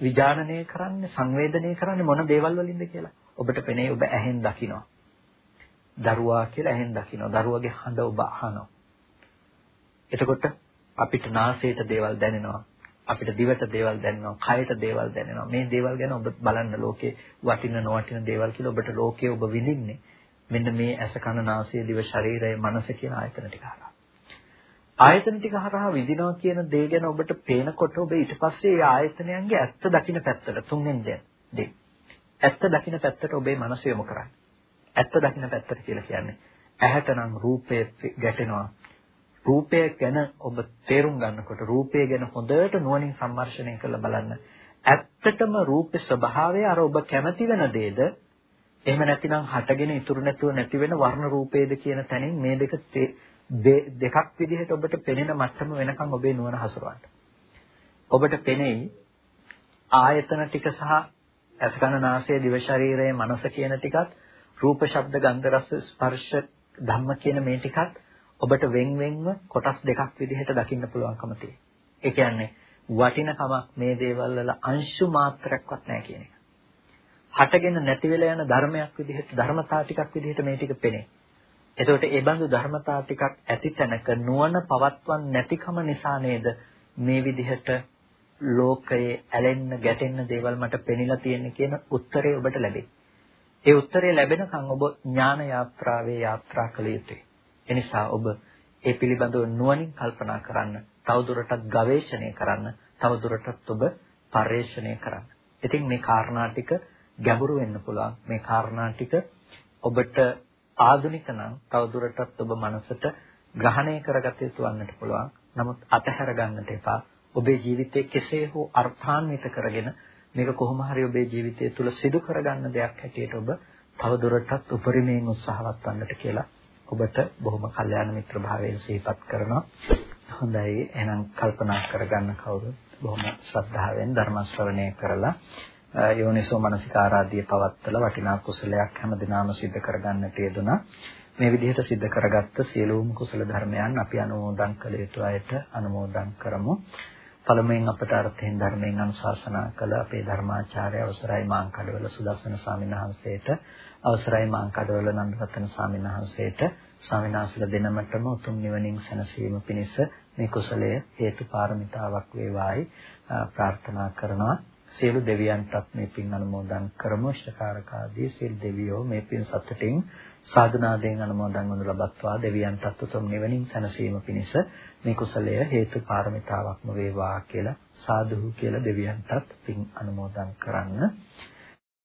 විඥානනය කරන්නේ සංවේදනය කරන්නේ මොන දේවල් වලින්ද කියලා. ඔබට පෙනේ ඔබ ඇහෙන් දකිනවා. දරුවා කියලා ඇහෙන් දකිනවා. දරුවගේ හඬ ඔබ අහනවා. එතකොට අපිට නාසයට දේවල් දැනෙනවා. අපිට දිවට දේවල් දැනෙනවා, කයට දේවල් දැනෙනවා. මේ දේවල් ගැන ඔබ බලන්න ලෝකේ වටින නොවටින දේවල් කියලා ඔබට ලෝකයේ ඔබ විඳින්නේ. මෙන්න මේ ඇස කන නාසය දිව ශරීරය මනස කියන ආයතන ටික හරහා. ආයතන ටික හරහා විඳිනවා කියන දේ ගැන ඔබට පේනකොට ඔබ ඊට පස්සේ ඒ ආයතනයන්ගේ ඇත්ත දකින්න පැත්තට තුන්වෙනි දේ. ඇත්ත දකින්න පැත්තට ඔබේ මනස යොමු කරන්න. ඇත්ත දකින්න පැත්තට කියලා කියන්නේ ඇහැට නම් රූපය ගැටෙනවා රූපය ගැන ඔබ තේරුම් ගන්නකොට රූපය ගැන හොඳට නුවණින් සම්මර්ෂණය කරලා බලන්න. ඇත්තටම රූපේ ස්වභාවය අර ඔබ කැමති වෙන දේද එහෙම නැතිනම් හටගෙන ඉතුරු නැතුව නැති වෙන වර්ණ රූපේද කියන තැනින් මේ දෙක දෙකක් විදිහට ඔබට පෙනෙන මට්ටම වෙනකන් ඔබේ නුවණ හසුරවන්න. ඔබට පෙනෙයි ආයතන ටික සහ අසකන නාසය දිව ශරීරය මනස කියන ටිකත් රූප ශබ්ද ගන්ධ රස ස්පර්ශ ධම්ම කියන මේ ටිකත් ඔබට වෙන් වෙන්ව කොටස් දෙකක් විදිහට දකින්න පුළුවන්කම තියෙනවා. ඒ කියන්නේ වටිනකමක් මේ දේවල් වල අංශු මාත්‍රයක්වත් නැහැ කියන එක. හටගෙන නැති වෙලා යන ධර්මයක් විදිහට ධර්මතා ටිකක් විදිහට මේ ටික පෙනේ. එතකොට ඒ බඳු ධර්මතා ටිකක් ඇති තැනක නුවණ පවත්වන් නැතිකම නිසා නේද මේ විදිහට ලෝකයේ ඇලෙන්න ගැටෙන්න දේවල් මට පෙනිලා තියෙන්නේ කියන උත්තරේ ඔබට ලැබේ. ඒ උත්තරේ ලැබෙනකන් ඔබ ඥාන යාත්‍රාවේ යාත්‍රා කළ යුතුයි. එනිසා ඔබ ඒ පිළිබඳව නුවණින් කල්පනා කරන්න, තවදුරටත් ගවේෂණය කරන්න, තවදුරටත් ඔබ පර්යේෂණය කරන්න. ඉතින් මේ කාරණා ටික ගැඹුරු වෙන්න පුළුවන්. මේ කාරණා ටික ඔබට ආධුනික නම් තවදුරටත් ඔබ මනසට ග්‍රහණය කරගත යුතු වන්නට පුළුවන්. නමුත් අතහැර ගන්නට එපා. ඔබේ ජීවිතයේ කෙසේ හෝ අර්ථාන්විත කරගෙන මේක කොහොම හරි ඔබේ ජීවිතය තුළ සිදු කරගන්න දෙයක් හැටියට ඔබ තවදුරටත් උපරිමයෙන් උත්සාහවත් වන්නට කියලා ඔබට බොහොම කල්යාණ මිත්‍ර භාවයෙන් සිහිපත් කරනවා. හොඳයි එහෙනම් කල්පනා කරගන්න කවුරු බොහොම ශ්‍රද්ධාවෙන් ධර්ම ශ්‍රවණය කරලා යෝනිසෝ මනසිකාරාදී පවත්තල වටිනා කුසලයක් හැමදිනම සිද්ධ කරගන්නට යෙදුනා. මේ විදිහට සිද්ධ කරගත්ත සියලුම කුසල ධර්මයන් අපි අනුමෝදන් කළ යුතු අයට අනුමෝදන් කරමු. පළමුවෙන් අපට අර්ථයෙන් ධර්මයෙන් අනුශාසනා කළ අපේ ධර්මාචාර්ය අවසරයි මාංකඩවල සුදස්සන ස්වාමීන් වහන්සේට අවසරයි මාංකඩවල නන්දරතන ස්වාමීන් වහන්සේට ස්වාමීන් වහන්සේලා දෙනමතම උතුම් නිවනින් සැනසීම පිණිස මේ කුසලය හේතු පාරමිතාවක් වේවායි ප්‍රාර්ථනා කරනවා සියලු දෙවියන්ටත් මේ පින් අනුමෝදන් කරමු. ශකාරකාදී සියලු දෙවියෝ මේ පින් සතුටින් සාධනාවෙන් අනුමෝදන් වනු ලබත්වා. දෙවියන්ටත් උතුම් නිවනින් සැනසීම පිණිස මේ කුසලය හේතු පාරමිතාවක්ම වේවා කියලා සාදුහු කියලා දෙවියන්ටත් පින් අනුමෝදන් කරන්න.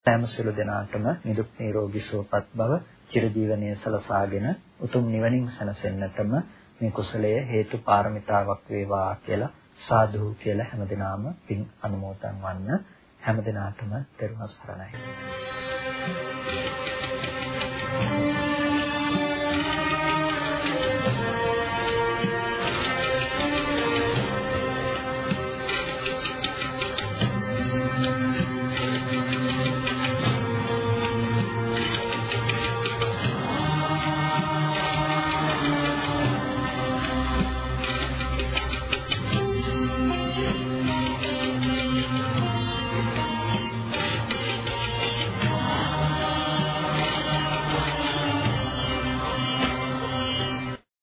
සෑම සියලු දෙනාටම නිදුක් නිරෝගී සුවපත් බව චිරජීවනයේ සලසාගෙන උතුම් නිවනින් සැනසෙන්නටම මේ කුසලය හේතු පාරමිතාවක් වේවා කියලා සාදු කියලා හැමදිනාම පින් අනුමෝදන් වන්න. හැමදිනාටම දරුවන් සරණයි.